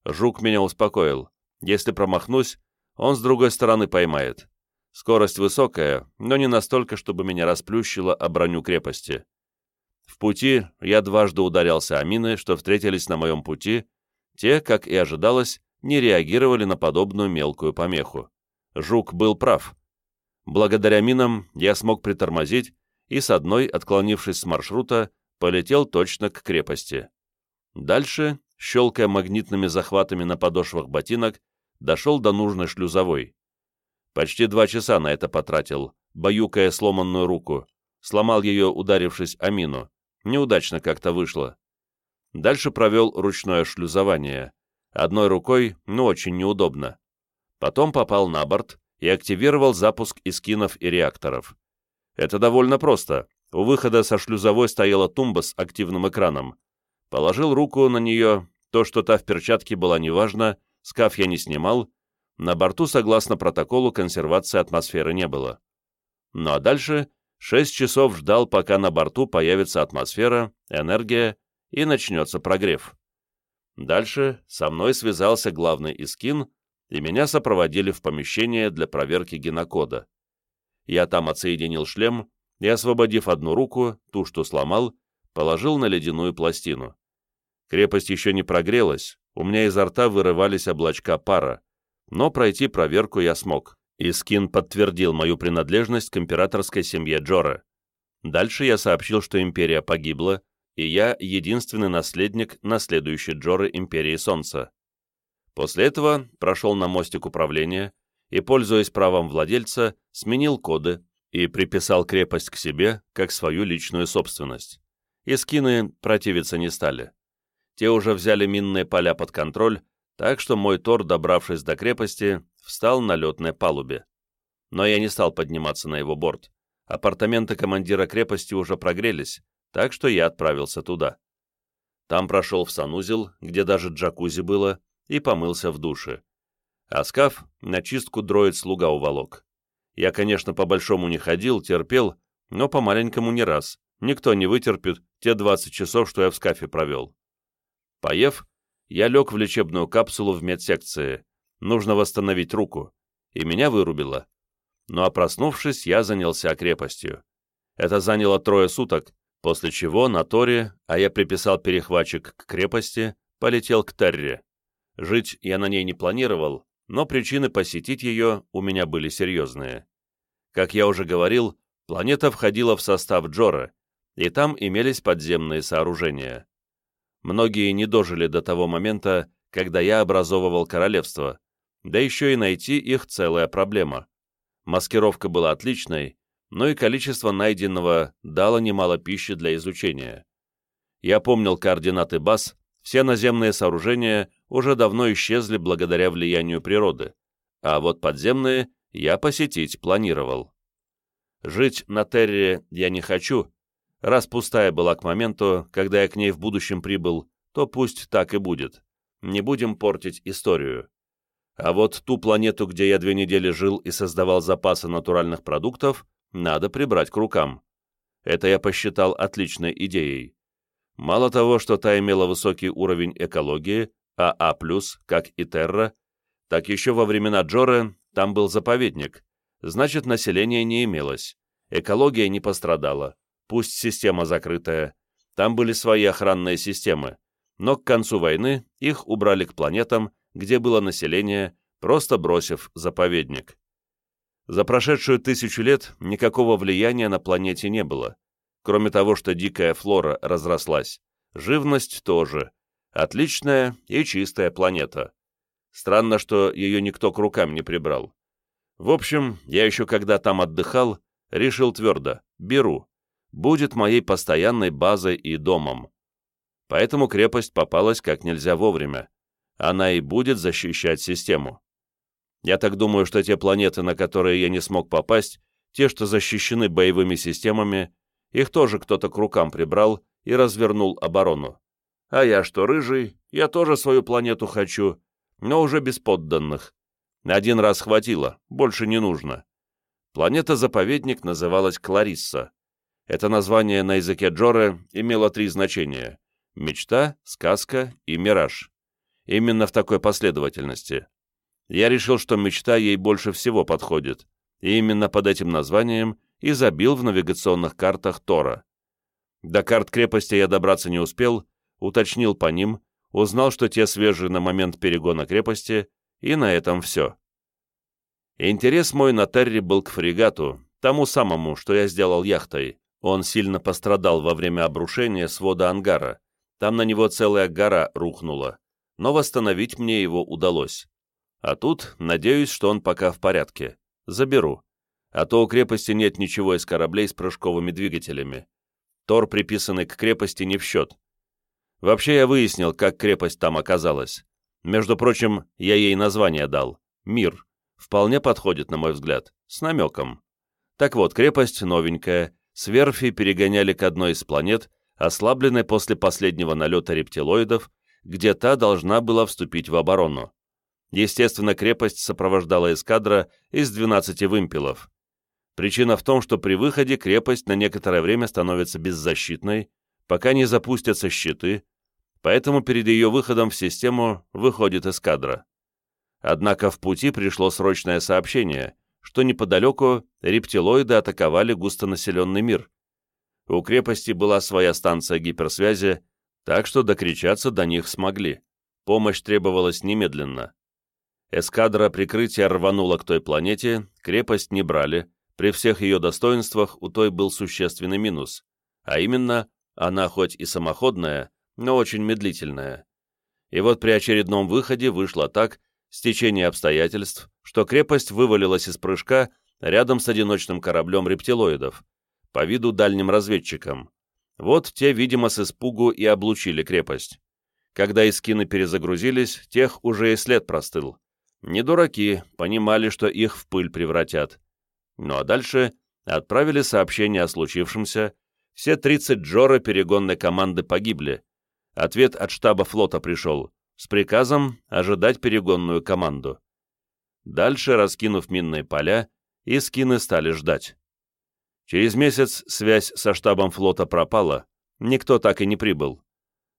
Жук меня успокоил. Если промахнусь, он с другой стороны поймает. Скорость высокая, но не настолько, чтобы меня расплющило о броню крепости. В пути я дважды ударялся о мины, что встретились на моем пути. Те, как и ожидалось, не реагировали на подобную мелкую помеху. Жук был прав. Благодаря минам я смог притормозить и с одной, отклонившись с маршрута, полетел точно к крепости. Дальше, щелкая магнитными захватами на подошвах ботинок, дошел до нужной шлюзовой. Почти два часа на это потратил, баюкая сломанную руку. Сломал ее, ударившись о мину. Неудачно как-то вышло. Дальше провел ручное шлюзование. Одной рукой, но очень неудобно. Потом попал на борт и активировал запуск искинов и реакторов. Это довольно просто. У выхода со шлюзовой стояла тумба с активным экраном. Положил руку на нее, то, что та в перчатке была неважно, скаф я не снимал, на борту, согласно протоколу, консервации атмосферы не было. Ну а дальше шесть часов ждал, пока на борту появится атмосфера, энергия и начнется прогрев. Дальше со мной связался главный Искин, и меня сопроводили в помещение для проверки генокода. Я там отсоединил шлем и, освободив одну руку, ту, что сломал, положил на ледяную пластину. Крепость еще не прогрелась, у меня изо рта вырывались облачка пара, но пройти проверку я смог, и Скин подтвердил мою принадлежность к императорской семье Джора. Дальше я сообщил, что империя погибла, и я единственный наследник наследующей Джоры Империи Солнца. После этого прошел на мостик управления и, пользуясь правом владельца, сменил коды и приписал крепость к себе как свою личную собственность. Искины противиться не стали. Те уже взяли минные поля под контроль так что мой Тор, добравшись до крепости, встал на летной палубе. Но я не стал подниматься на его борт. Апартаменты командира крепости уже прогрелись, так что я отправился туда. Там прошел в санузел, где даже джакузи было, и помылся в душе. А скаф на чистку дроид-слуга уволок. Я, конечно, по-большому не ходил, терпел, но по-маленькому не раз. Никто не вытерпит те 20 часов, что я в скафе провел. Поев, я лег в лечебную капсулу в медсекции. Нужно восстановить руку. И меня вырубило. Ну а проснувшись, я занялся крепостью. Это заняло трое суток, после чего на Торе, а я приписал перехватчик к крепости, полетел к Терре. Жить я на ней не планировал, но причины посетить ее у меня были серьезные. Как я уже говорил, планета входила в состав Джора, и там имелись подземные сооружения. Многие не дожили до того момента, когда я образовывал королевство, да еще и найти их целая проблема. Маскировка была отличной, но и количество найденного дало немало пищи для изучения. Я помнил координаты баз, все наземные сооружения уже давно исчезли благодаря влиянию природы, а вот подземные я посетить планировал. Жить на Терре я не хочу, Раз пустая была к моменту, когда я к ней в будущем прибыл, то пусть так и будет. Не будем портить историю. А вот ту планету, где я две недели жил и создавал запасы натуральных продуктов, надо прибрать к рукам. Это я посчитал отличной идеей. Мало того, что та имела высокий уровень экологии, АА+, как и Терра, так еще во времена Джоры там был заповедник, значит, населения не имелось, Экология не пострадала, пусть система закрытая. Там были свои охранные системы, но к концу войны их убрали к планетам, где было население, просто бросив заповедник. За прошедшую тысячу лет никакого влияния на планете не было, кроме того, что дикая флора разрослась, живность тоже, отличная и чистая планета. Странно, что ее никто к рукам не прибрал. В общем, я еще когда там отдыхал, решил твердо, беру. Будет моей постоянной базой и домом. Поэтому крепость попалась как нельзя вовремя. Она и будет защищать систему. Я так думаю, что те планеты, на которые я не смог попасть, те, что защищены боевыми системами, их тоже кто-то к рукам прибрал и развернул оборону. А я что, рыжий? Я тоже свою планету хочу, но уже без подданных. Один раз хватило, больше не нужно. Планета-заповедник называлась Кларисса. Это название на языке Джоре имело три значения — мечта, сказка и мираж. Именно в такой последовательности. Я решил, что мечта ей больше всего подходит, и именно под этим названием и забил в навигационных картах Тора. До карт крепости я добраться не успел, уточнил по ним, узнал, что те свежие на момент перегона крепости, и на этом все. Интерес мой на Терри был к фрегату, тому самому, что я сделал яхтой. Он сильно пострадал во время обрушения свода ангара. Там на него целая гора рухнула, но восстановить мне его удалось. А тут, надеюсь, что он пока в порядке. Заберу. А то у крепости нет ничего из кораблей с прыжковыми двигателями. Тор, приписанный к крепости, не в счет. Вообще я выяснил, как крепость там оказалась. Между прочим, я ей название дал. Мир. Вполне подходит, на мой взгляд. С намеком. Так вот, крепость новенькая. С верфи перегоняли к одной из планет, ослабленной после последнего налета рептилоидов, где та должна была вступить в оборону. Естественно, крепость сопровождала эскадра из 12 вымпелов. Причина в том, что при выходе крепость на некоторое время становится беззащитной, пока не запустятся щиты, поэтому перед ее выходом в систему выходит эскадра. Однако в пути пришло срочное сообщение, что неподалеку рептилоиды атаковали густонаселенный мир. У крепости была своя станция гиперсвязи, так что докричаться до них смогли. Помощь требовалась немедленно. Эскадра прикрытия рванула к той планете, крепость не брали, при всех ее достоинствах у той был существенный минус, а именно, она хоть и самоходная, но очень медлительная. И вот при очередном выходе вышло так, стечение обстоятельств, что крепость вывалилась из прыжка рядом с одиночным кораблем рептилоидов, по виду дальним разведчикам. Вот те, видимо, с испугу и облучили крепость. Когда искины перезагрузились, тех уже и след простыл. Не дураки, понимали, что их в пыль превратят. Ну а дальше отправили сообщение о случившемся, все 30 Джора перегонной команды погибли. Ответ от штаба флота пришел, с приказом ожидать перегонную команду. Дальше, раскинув минные поля, и скины стали ждать. Через месяц связь со штабом флота пропала, никто так и не прибыл.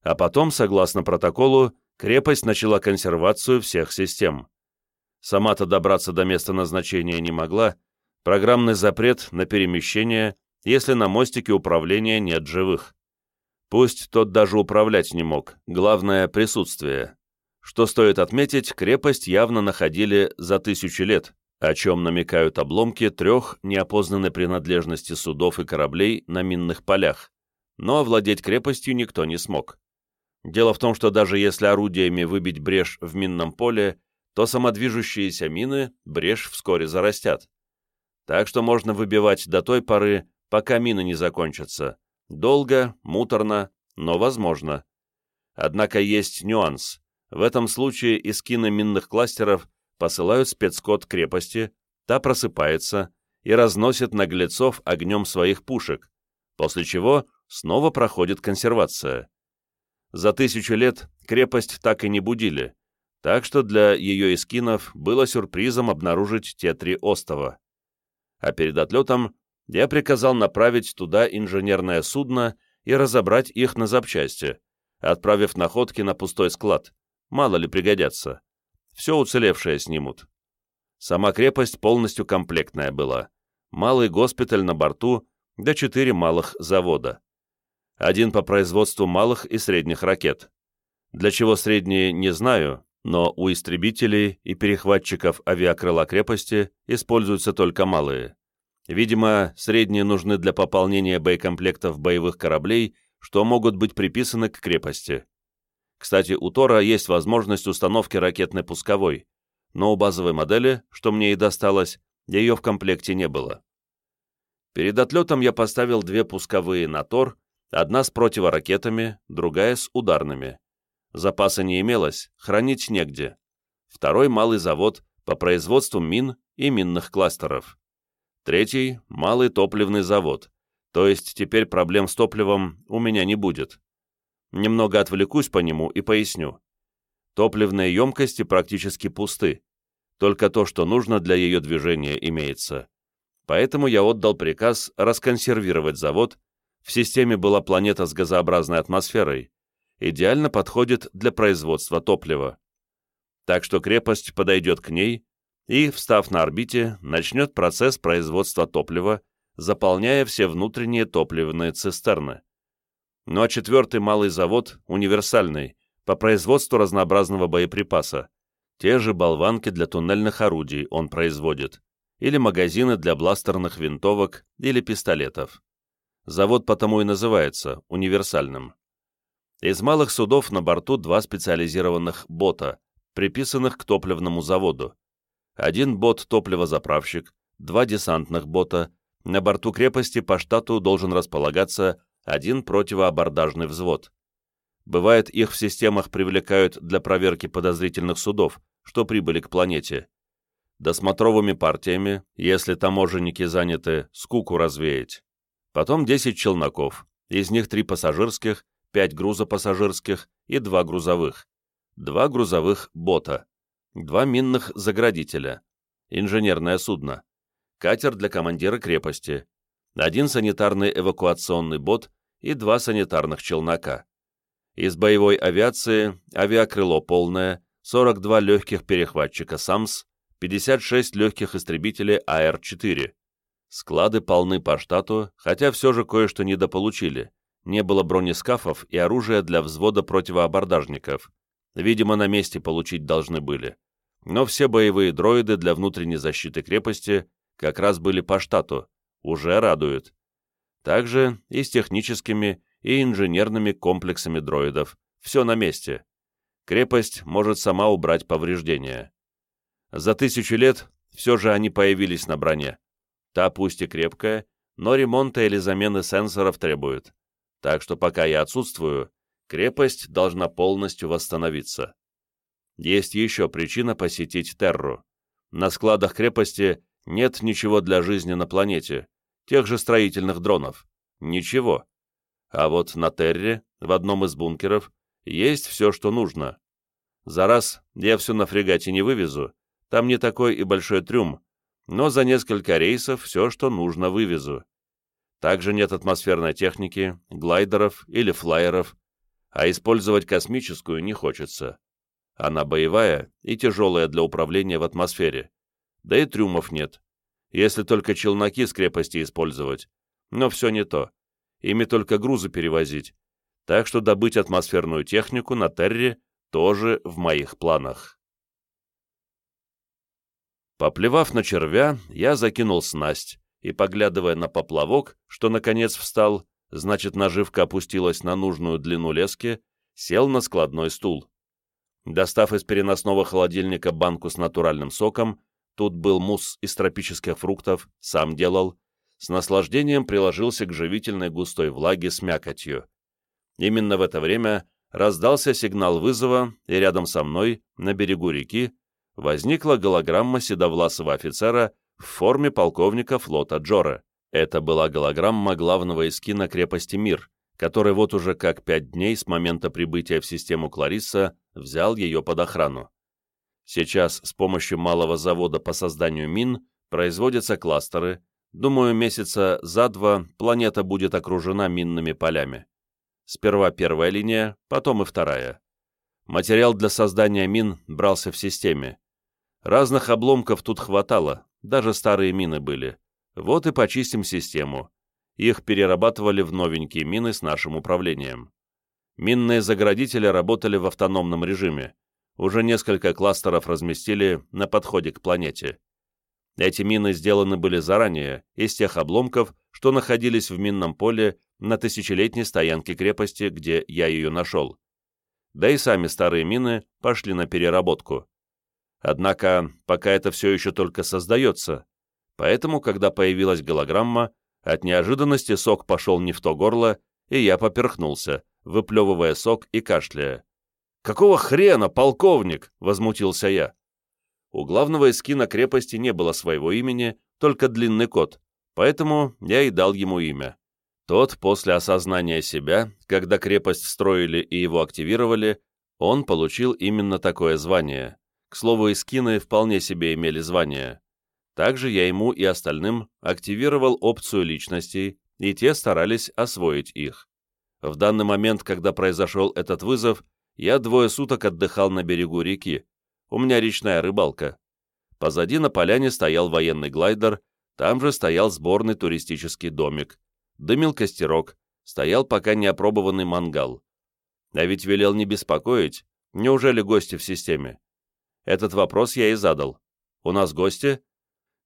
А потом, согласно протоколу, крепость начала консервацию всех систем. Сама-то добраться до места назначения не могла, программный запрет на перемещение, если на мостике управления нет живых. Пусть тот даже управлять не мог, главное — присутствие. Что стоит отметить, крепость явно находили за тысячу лет, о чем намекают обломки трех неопознанной принадлежности судов и кораблей на минных полях. Но овладеть крепостью никто не смог. Дело в том, что даже если орудиями выбить брешь в минном поле, то самодвижущиеся мины брешь вскоре зарастят. Так что можно выбивать до той поры, пока мины не закончатся. Долго, муторно, но возможно. Однако есть нюанс. В этом случае из минных кластеров посылают спецкод крепости, та просыпается и разносит наглецов огнем своих пушек, после чего снова проходит консервация. За тысячу лет крепость так и не будили, так что для ее эскинов было сюрпризом обнаружить те три остова. А перед отлетом я приказал направить туда инженерное судно и разобрать их на запчасти, отправив находки на пустой склад, мало ли пригодятся. Все уцелевшее снимут. Сама крепость полностью комплектная была. малый госпиталь на борту, да четыре малых завода. Один по производству малых и средних ракет. Для чего средние, не знаю, но у истребителей и перехватчиков авиакрыла крепости используются только малые. Видимо, средние нужны для пополнения боекомплектов боевых кораблей, что могут быть приписаны к крепости. Кстати, у Тора есть возможность установки ракетной пусковой, но у базовой модели, что мне и досталось, ее в комплекте не было. Перед отлетом я поставил две пусковые на Тор, одна с противоракетами, другая с ударными. Запаса не имелось, хранить негде. Второй малый завод по производству мин и минных кластеров. Третий – малый топливный завод, то есть теперь проблем с топливом у меня не будет. Немного отвлекусь по нему и поясню. Топливные емкости практически пусты, только то, что нужно для ее движения, имеется. Поэтому я отдал приказ расконсервировать завод, в системе была планета с газообразной атмосферой, идеально подходит для производства топлива. Так что крепость подойдет к ней и, встав на орбите, начнет процесс производства топлива, заполняя все внутренние топливные цистерны. Ну а четвертый малый завод, универсальный, по производству разнообразного боеприпаса. Те же болванки для туннельных орудий он производит, или магазины для бластерных винтовок или пистолетов. Завод потому и называется универсальным. Из малых судов на борту два специализированных бота, приписанных к топливному заводу. Один бот-топливозаправщик, два десантных бота, на борту крепости по штату должен располагаться один противоабордажный взвод. Бывает, их в системах привлекают для проверки подозрительных судов, что прибыли к планете. Досмотровыми партиями, если таможенники заняты, скуку развеять. Потом 10 челноков, из них три пассажирских, пять грузопассажирских и два грузовых, два грузовых бота, два минных заградителя, инженерное судно, катер для командира крепости, один санитарный эвакуационный бот и два санитарных челнока. Из боевой авиации авиакрыло полное, 42 легких перехватчика САМС, 56 легких истребителей АР-4. Склады полны по штату, хотя все же кое-что недополучили не было бронескафов и оружия для взвода противоабордажников. Видимо, на месте получить должны были. Но все боевые дроиды для внутренней защиты крепости как раз были по штату, уже радуют. Также и с техническими и инженерными комплексами дроидов. Все на месте. Крепость может сама убрать повреждения. За тысячу лет все же они появились на броне. Та пусть и крепкая, но ремонта или замены сенсоров требует так что пока я отсутствую, крепость должна полностью восстановиться. Есть еще причина посетить Терру. На складах крепости нет ничего для жизни на планете, тех же строительных дронов. Ничего. А вот на Терре, в одном из бункеров, есть все, что нужно. За раз я все на фрегате не вывезу, там не такой и большой трюм, но за несколько рейсов все, что нужно, вывезу. Также нет атмосферной техники, глайдеров или флайеров, а использовать космическую не хочется. Она боевая и тяжелая для управления в атмосфере. Да и трюмов нет. Если только челноки с крепости использовать. Но все не то. Ими только грузы перевозить. Так что добыть атмосферную технику на Терре тоже в моих планах. Поплевав на червя, я закинул снасть, и, поглядывая на поплавок, что наконец встал, значит, наживка опустилась на нужную длину лески, сел на складной стул. Достав из переносного холодильника банку с натуральным соком, тут был мусс из тропических фруктов, сам делал, с наслаждением приложился к живительной густой влаге с мякотью. Именно в это время раздался сигнал вызова, и рядом со мной, на берегу реки, возникла голограмма седовласого офицера в форме полковника флота Джора. Это была голограмма главного эскина крепости Мир, который вот уже как пять дней с момента прибытия в систему Кларисса взял ее под охрану. Сейчас с помощью малого завода по созданию мин производятся кластеры. Думаю, месяца за два планета будет окружена минными полями. Сперва первая линия, потом и вторая. Материал для создания мин брался в системе. Разных обломков тут хватало, даже старые мины были. Вот и почистим систему. Их перерабатывали в новенькие мины с нашим управлением. Минные заградители работали в автономном режиме. Уже несколько кластеров разместили на подходе к планете. Эти мины сделаны были заранее, из тех обломков, что находились в минном поле на тысячелетней стоянке крепости, где я ее нашел. Да и сами старые мины пошли на переработку. Однако, пока это все еще только создается, поэтому, когда появилась голограмма, от неожиданности сок пошел не в то горло, и я поперхнулся, выплевывая сок и кашляя. «Какого хрена, полковник?» — возмутился я. У главного эскина крепости не было своего имени, только длинный код, поэтому я и дал ему имя. Тот, после осознания себя, когда крепость строили и его активировали, он получил именно такое звание. К слову, эскины вполне себе имели звание. Также я ему и остальным активировал опцию личностей, и те старались освоить их. В данный момент, когда произошел этот вызов, я двое суток отдыхал на берегу реки. У меня речная рыбалка. Позади на поляне стоял военный глайдер, там же стоял сборный туристический домик. Дымил костерок, стоял пока не опробованный мангал. А ведь велел не беспокоить, неужели гости в системе? Этот вопрос я и задал. У нас гости?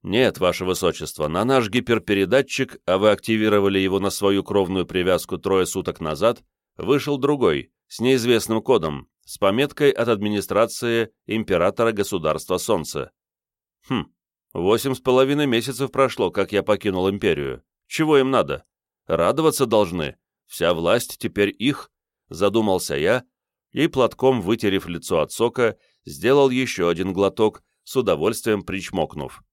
Нет, ваше высочество, на наш гиперпередатчик, а вы активировали его на свою кровную привязку трое суток назад, вышел другой, с неизвестным кодом, с пометкой от администрации императора государства Солнца. Хм, восемь с половиной месяцев прошло, как я покинул империю. Чего им надо? Радоваться должны. Вся власть теперь их, задумался я, и платком, вытерев лицо от сока, сделал еще один глоток, с удовольствием причмокнув.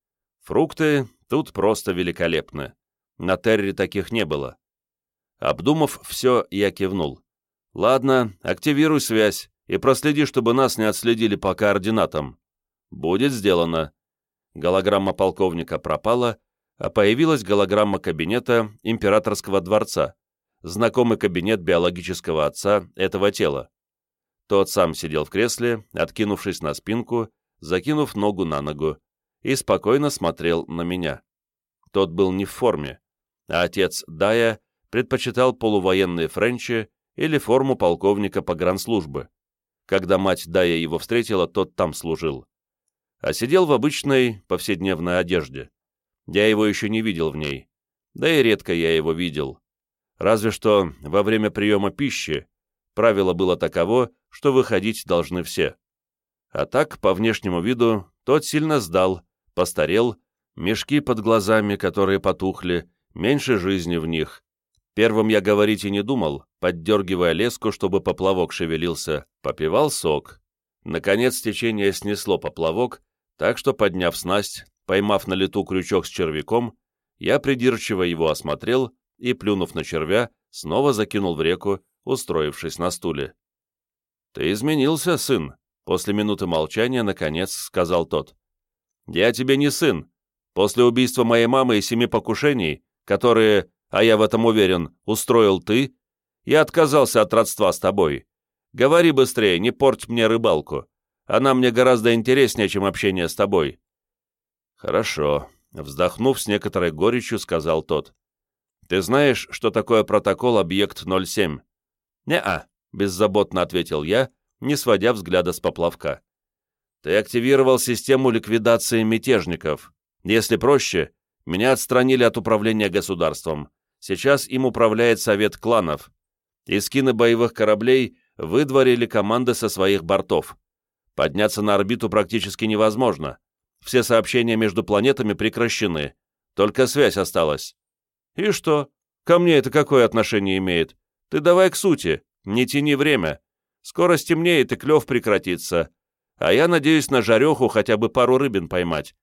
Фрукты тут просто великолепны. На Терре таких не было. Обдумав все, я кивнул. «Ладно, активируй связь и проследи, чтобы нас не отследили по координатам». «Будет сделано». Голограмма полковника пропала, а появилась голограмма кабинета императорского дворца, знакомый кабинет биологического отца этого тела. Тот сам сидел в кресле, откинувшись на спинку, закинув ногу на ногу, и спокойно смотрел на меня. Тот был не в форме, а отец Дая предпочитал полувоенные френчи или форму полковника погранслужбы. Когда мать Дая его встретила, тот там служил. А сидел в обычной повседневной одежде. Я его еще не видел в ней. Да и редко я его видел. Разве что во время приема пищи правило было таково, что выходить должны все. А так, по внешнему виду, тот сильно сдал, постарел, мешки под глазами, которые потухли, меньше жизни в них. Первым я говорить и не думал, поддергивая леску, чтобы поплавок шевелился, попивал сок. Наконец течение снесло поплавок, так что, подняв снасть, поймав на лету крючок с червяком, я придирчиво его осмотрел и, плюнув на червя, снова закинул в реку, устроившись на стуле. «Ты изменился, сын», — после минуты молчания, наконец, сказал тот. «Я тебе не сын. После убийства моей мамы и семи покушений, которые, а я в этом уверен, устроил ты, я отказался от родства с тобой. Говори быстрее, не порть мне рыбалку. Она мне гораздо интереснее, чем общение с тобой». «Хорошо», — вздохнув с некоторой горечью, сказал тот. «Ты знаешь, что такое протокол объект 07?» «Не-а», — беззаботно ответил я, не сводя взгляда с поплавка. Ты активировал систему ликвидации мятежников. Если проще, меня отстранили от управления государством. Сейчас им управляет совет кланов. Искины боевых кораблей выдворили команды со своих бортов. Подняться на орбиту практически невозможно. Все сообщения между планетами прекращены. Только связь осталась. И что? Ко мне это какое отношение имеет? Ты давай к сути, не тяни время. Скоро стемнеет и клев прекратится. А я надеюсь на жареху хотя бы пару рыбин поймать.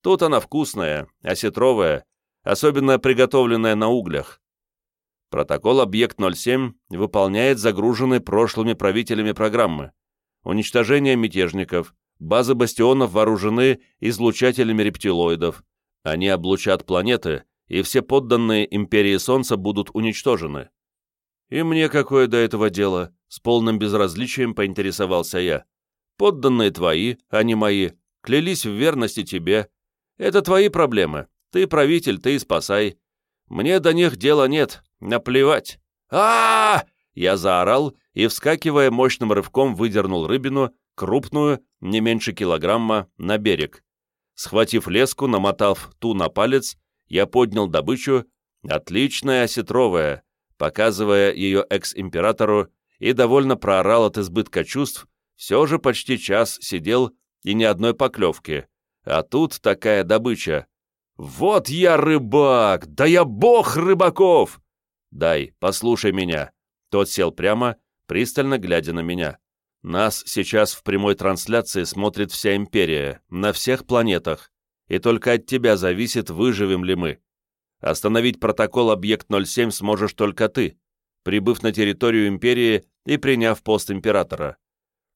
Тут она вкусная, осетровая, особенно приготовленная на углях. Протокол «Объект-07» выполняет загруженные прошлыми правителями программы. Уничтожение мятежников, базы бастионов вооружены излучателями рептилоидов. Они облучат планеты, и все подданные Империи Солнца будут уничтожены. И мне какое до этого дело? С полным безразличием поинтересовался я. Подданные твои, а не мои, клялись в верности тебе. Это твои проблемы. Ты правитель, ты и спасай. Мне до них дела нет, наплевать. а, -а, Я заорал и, вскакивая мощным рывком, выдернул рыбину, крупную, не меньше килограмма, на берег. Схватив леску, намотав ту на палец, я поднял добычу, отличная осетровая, показывая ее экс-императору, и довольно проорал от избытка чувств, все же почти час сидел и ни одной поклевки. А тут такая добыча. «Вот я рыбак! Да я бог рыбаков!» «Дай, послушай меня». Тот сел прямо, пристально глядя на меня. «Нас сейчас в прямой трансляции смотрит вся империя, на всех планетах, и только от тебя зависит, выживем ли мы. Остановить протокол «Объект-07» сможешь только ты, прибыв на территорию империи и приняв пост императора.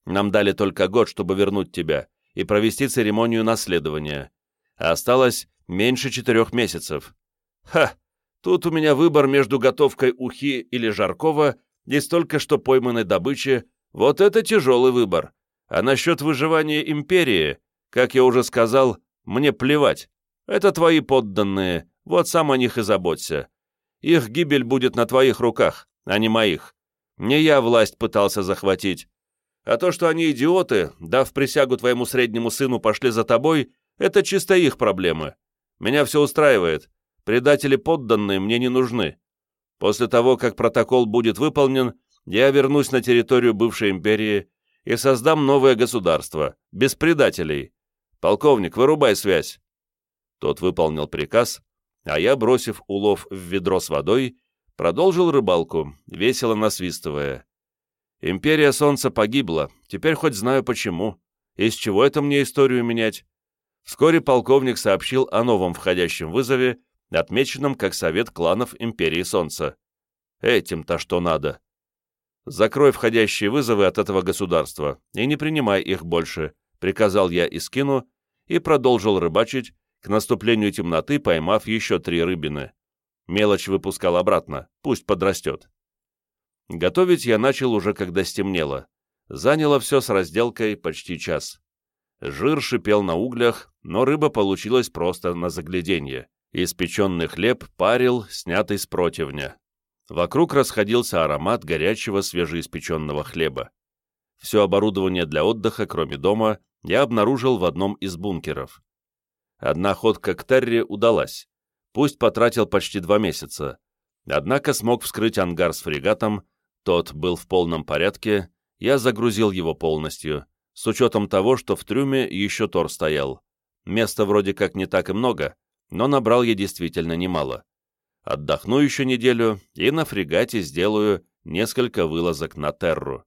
Нам дали только год, чтобы вернуть тебя и провести церемонию наследования. А осталось меньше четырех месяцев. Ха! Тут у меня выбор между готовкой ухи или жаркого и столько что пойманной добычи. Вот это тяжелый выбор. А насчет выживания империи, как я уже сказал, мне плевать. Это твои подданные, вот сам о них и заботься. Их гибель будет на твоих руках, а не моих. Не я власть пытался захватить. А то, что они идиоты, дав присягу твоему среднему сыну, пошли за тобой, это чисто их проблемы. Меня все устраивает. Предатели подданные мне не нужны. После того, как протокол будет выполнен, я вернусь на территорию бывшей империи и создам новое государство, без предателей. Полковник, вырубай связь. Тот выполнил приказ, а я, бросив улов в ведро с водой, продолжил рыбалку, весело насвистывая. Империя Солнца погибла, теперь хоть знаю почему. Из чего это мне историю менять? Вскоре полковник сообщил о новом входящем вызове, отмеченном как Совет кланов Империи Солнца. Этим-то что надо. Закрой входящие вызовы от этого государства и не принимай их больше, приказал я Искину и продолжил рыбачить, к наступлению темноты поймав еще три рыбины. Мелочь выпускал обратно, пусть подрастет. Готовить я начал уже когда стемнело. Заняло все с разделкой почти час. Жир шипел на углях, но рыба получилась просто на загляденье. Испеченный хлеб парил, снятый с противня. Вокруг расходился аромат горячего свежеиспеченного хлеба. Все оборудование для отдыха, кроме дома, я обнаружил в одном из бункеров. Одна ходка к Терри удалась. Пусть потратил почти два месяца. Однако смог вскрыть ангар с фрегатом, тот был в полном порядке, я загрузил его полностью, с учетом того, что в трюме еще Тор стоял. Места вроде как не так и много, но набрал я действительно немало. Отдохну еще неделю и на фрегате сделаю несколько вылазок на Терру.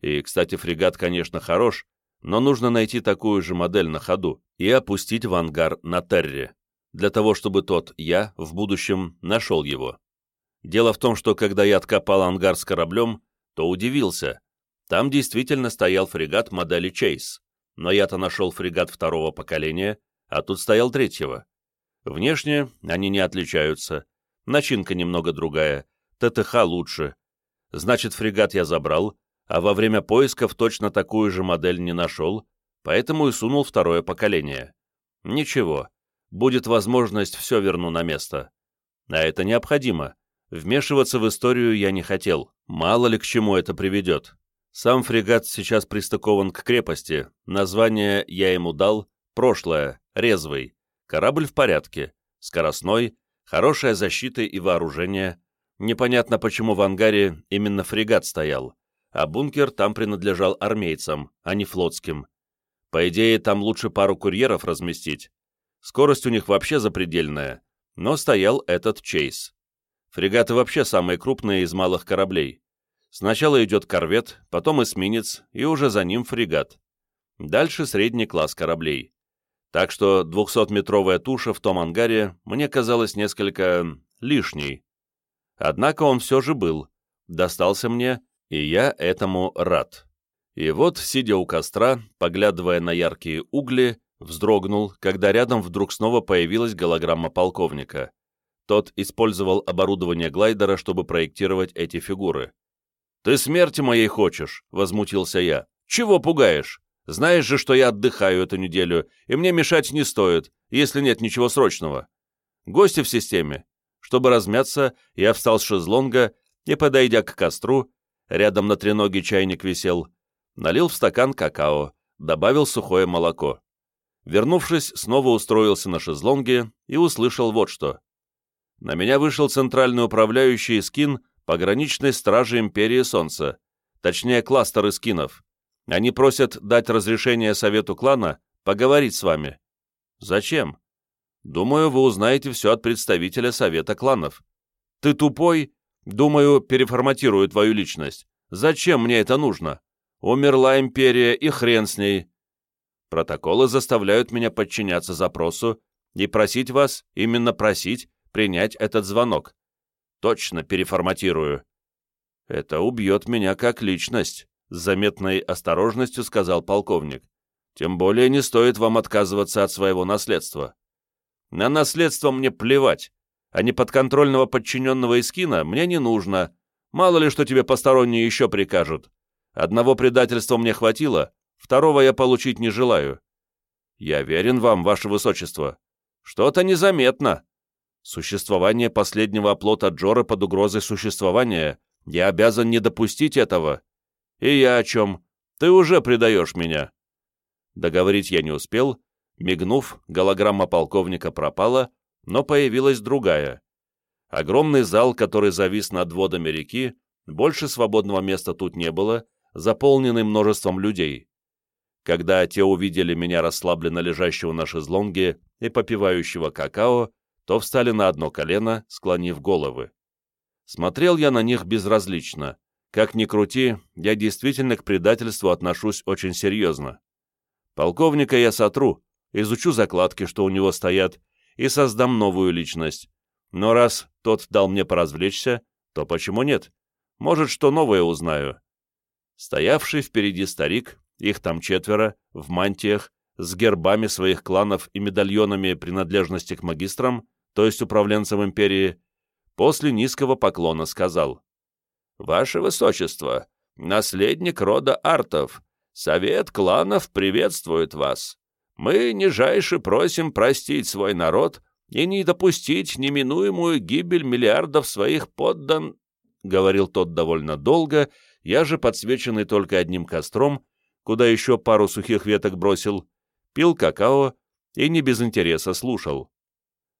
И, кстати, фрегат, конечно, хорош, но нужно найти такую же модель на ходу и опустить в ангар на Терре, для того, чтобы тот, я, в будущем нашел его. Дело в том, что когда я откопал ангар с кораблем, то удивился. Там действительно стоял фрегат модели Чейз, но я-то нашел фрегат второго поколения, а тут стоял третьего. Внешне они не отличаются, начинка немного другая, ТТХ лучше. Значит, фрегат я забрал, а во время поисков точно такую же модель не нашел, поэтому и сунул второе поколение. Ничего, будет возможность, все верну на место. А это необходимо, Вмешиваться в историю я не хотел, мало ли к чему это приведет. Сам фрегат сейчас пристыкован к крепости, название я ему дал «Прошлое», «Резвый». Корабль в порядке, скоростной, хорошая защита и вооружение. Непонятно, почему в ангаре именно фрегат стоял, а бункер там принадлежал армейцам, а не флотским. По идее, там лучше пару курьеров разместить. Скорость у них вообще запредельная, но стоял этот Чейз. Фрегаты вообще самые крупные из малых кораблей. Сначала идет корвет, потом эсминец и уже за ним фрегат. Дальше средний класс кораблей. Так что 200-метровая туша в том ангаре мне казалась несколько лишней. Однако он все же был, достался мне, и я этому рад. И вот, сидя у костра, поглядывая на яркие угли, вздрогнул, когда рядом вдруг снова появилась голограмма полковника. Тот использовал оборудование глайдера, чтобы проектировать эти фигуры. «Ты смерти моей хочешь?» — возмутился я. «Чего пугаешь? Знаешь же, что я отдыхаю эту неделю, и мне мешать не стоит, если нет ничего срочного. Гости в системе. Чтобы размяться, я встал с шезлонга и, подойдя к костру, рядом на треноге чайник висел, налил в стакан какао, добавил сухое молоко. Вернувшись, снова устроился на шезлонге и услышал вот что. На меня вышел центральный управляющий скин пограничной стражи Империи Солнца, точнее кластеры скинов. Они просят дать разрешение Совету клана поговорить с вами. Зачем? Думаю, вы узнаете все от представителя Совета кланов. Ты тупой? Думаю, переформатирую твою личность. Зачем мне это нужно? Умерла империя, и хрен с ней. Протоколы заставляют меня подчиняться запросу и просить вас, именно просить, принять этот звонок. Точно переформатирую. Это убьет меня как личность, с заметной осторожностью сказал полковник. Тем более не стоит вам отказываться от своего наследства. На наследство мне плевать, а неподконтрольного подчиненного Искина мне не нужно. Мало ли, что тебе посторонние еще прикажут. Одного предательства мне хватило, второго я получить не желаю. Я верен вам, ваше высочество. Что-то незаметно. Существование последнего оплота Джора под угрозой существования. Я обязан не допустить этого. И я о чем? Ты уже предаешь меня. Договорить я не успел. Мигнув, голограмма полковника пропала, но появилась другая. Огромный зал, который завис над водами реки, больше свободного места тут не было, заполненный множеством людей. Когда те увидели меня расслабленно лежащего на шезлонге и попивающего какао, то встали на одно колено, склонив головы. Смотрел я на них безразлично. Как ни крути, я действительно к предательству отношусь очень серьезно. Полковника я сотру, изучу закладки, что у него стоят, и создам новую личность. Но раз тот дал мне поразвлечься, то почему нет? Может, что новое узнаю. Стоявший впереди старик, их там четверо, в мантиях, с гербами своих кланов и медальонами принадлежности к магистрам, то есть управленцам империи, после низкого поклона сказал «Ваше Высочество, наследник рода Артов, совет кланов приветствует вас. Мы нижайше просим простить свой народ и не допустить неминуемую гибель миллиардов своих поддан...» — говорил тот довольно долго, я же, подсвеченный только одним костром, куда еще пару сухих веток бросил, пил какао и не без интереса слушал.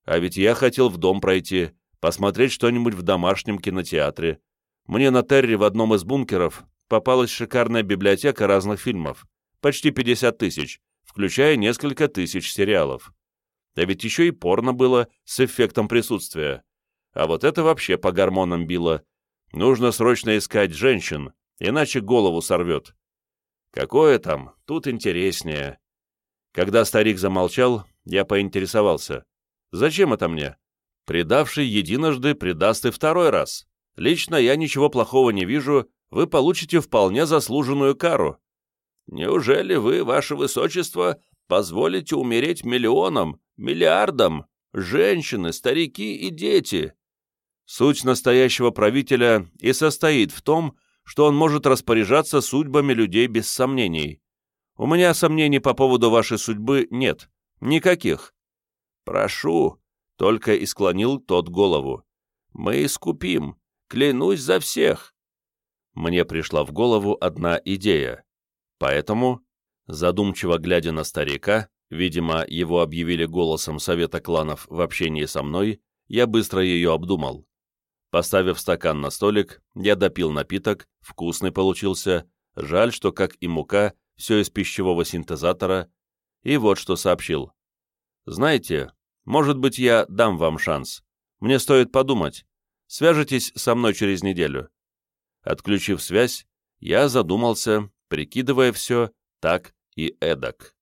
А ведь я хотел в дом пройти, посмотреть что-нибудь в домашнем кинотеатре. Мне на Терри в одном из бункеров попалась шикарная библиотека разных фильмов, почти 50 тысяч, включая несколько тысяч сериалов. А ведь еще и порно было с эффектом присутствия. А вот это вообще по гормонам било. Нужно срочно искать женщин, иначе голову сорвет. Какое там, тут интереснее. Когда старик замолчал, я поинтересовался. Зачем это мне? Предавший единожды предаст и второй раз. Лично я ничего плохого не вижу, вы получите вполне заслуженную кару. Неужели вы, ваше высочество, позволите умереть миллионам, миллиардам, женщины, старики и дети? Суть настоящего правителя и состоит в том, что он может распоряжаться судьбами людей без сомнений. У меня сомнений по поводу вашей судьбы нет. Никаких. Прошу, только и склонил тот голову. Мы искупим, клянусь за всех. Мне пришла в голову одна идея. Поэтому, задумчиво глядя на старика, видимо, его объявили голосом Совета кланов в общении со мной, я быстро ее обдумал. Поставив стакан на столик, я допил напиток, вкусный получился, жаль, что, как и мука, все из пищевого синтезатора, и вот что сообщил. «Знаете, может быть, я дам вам шанс. Мне стоит подумать. Свяжитесь со мной через неделю». Отключив связь, я задумался, прикидывая все так и эдак.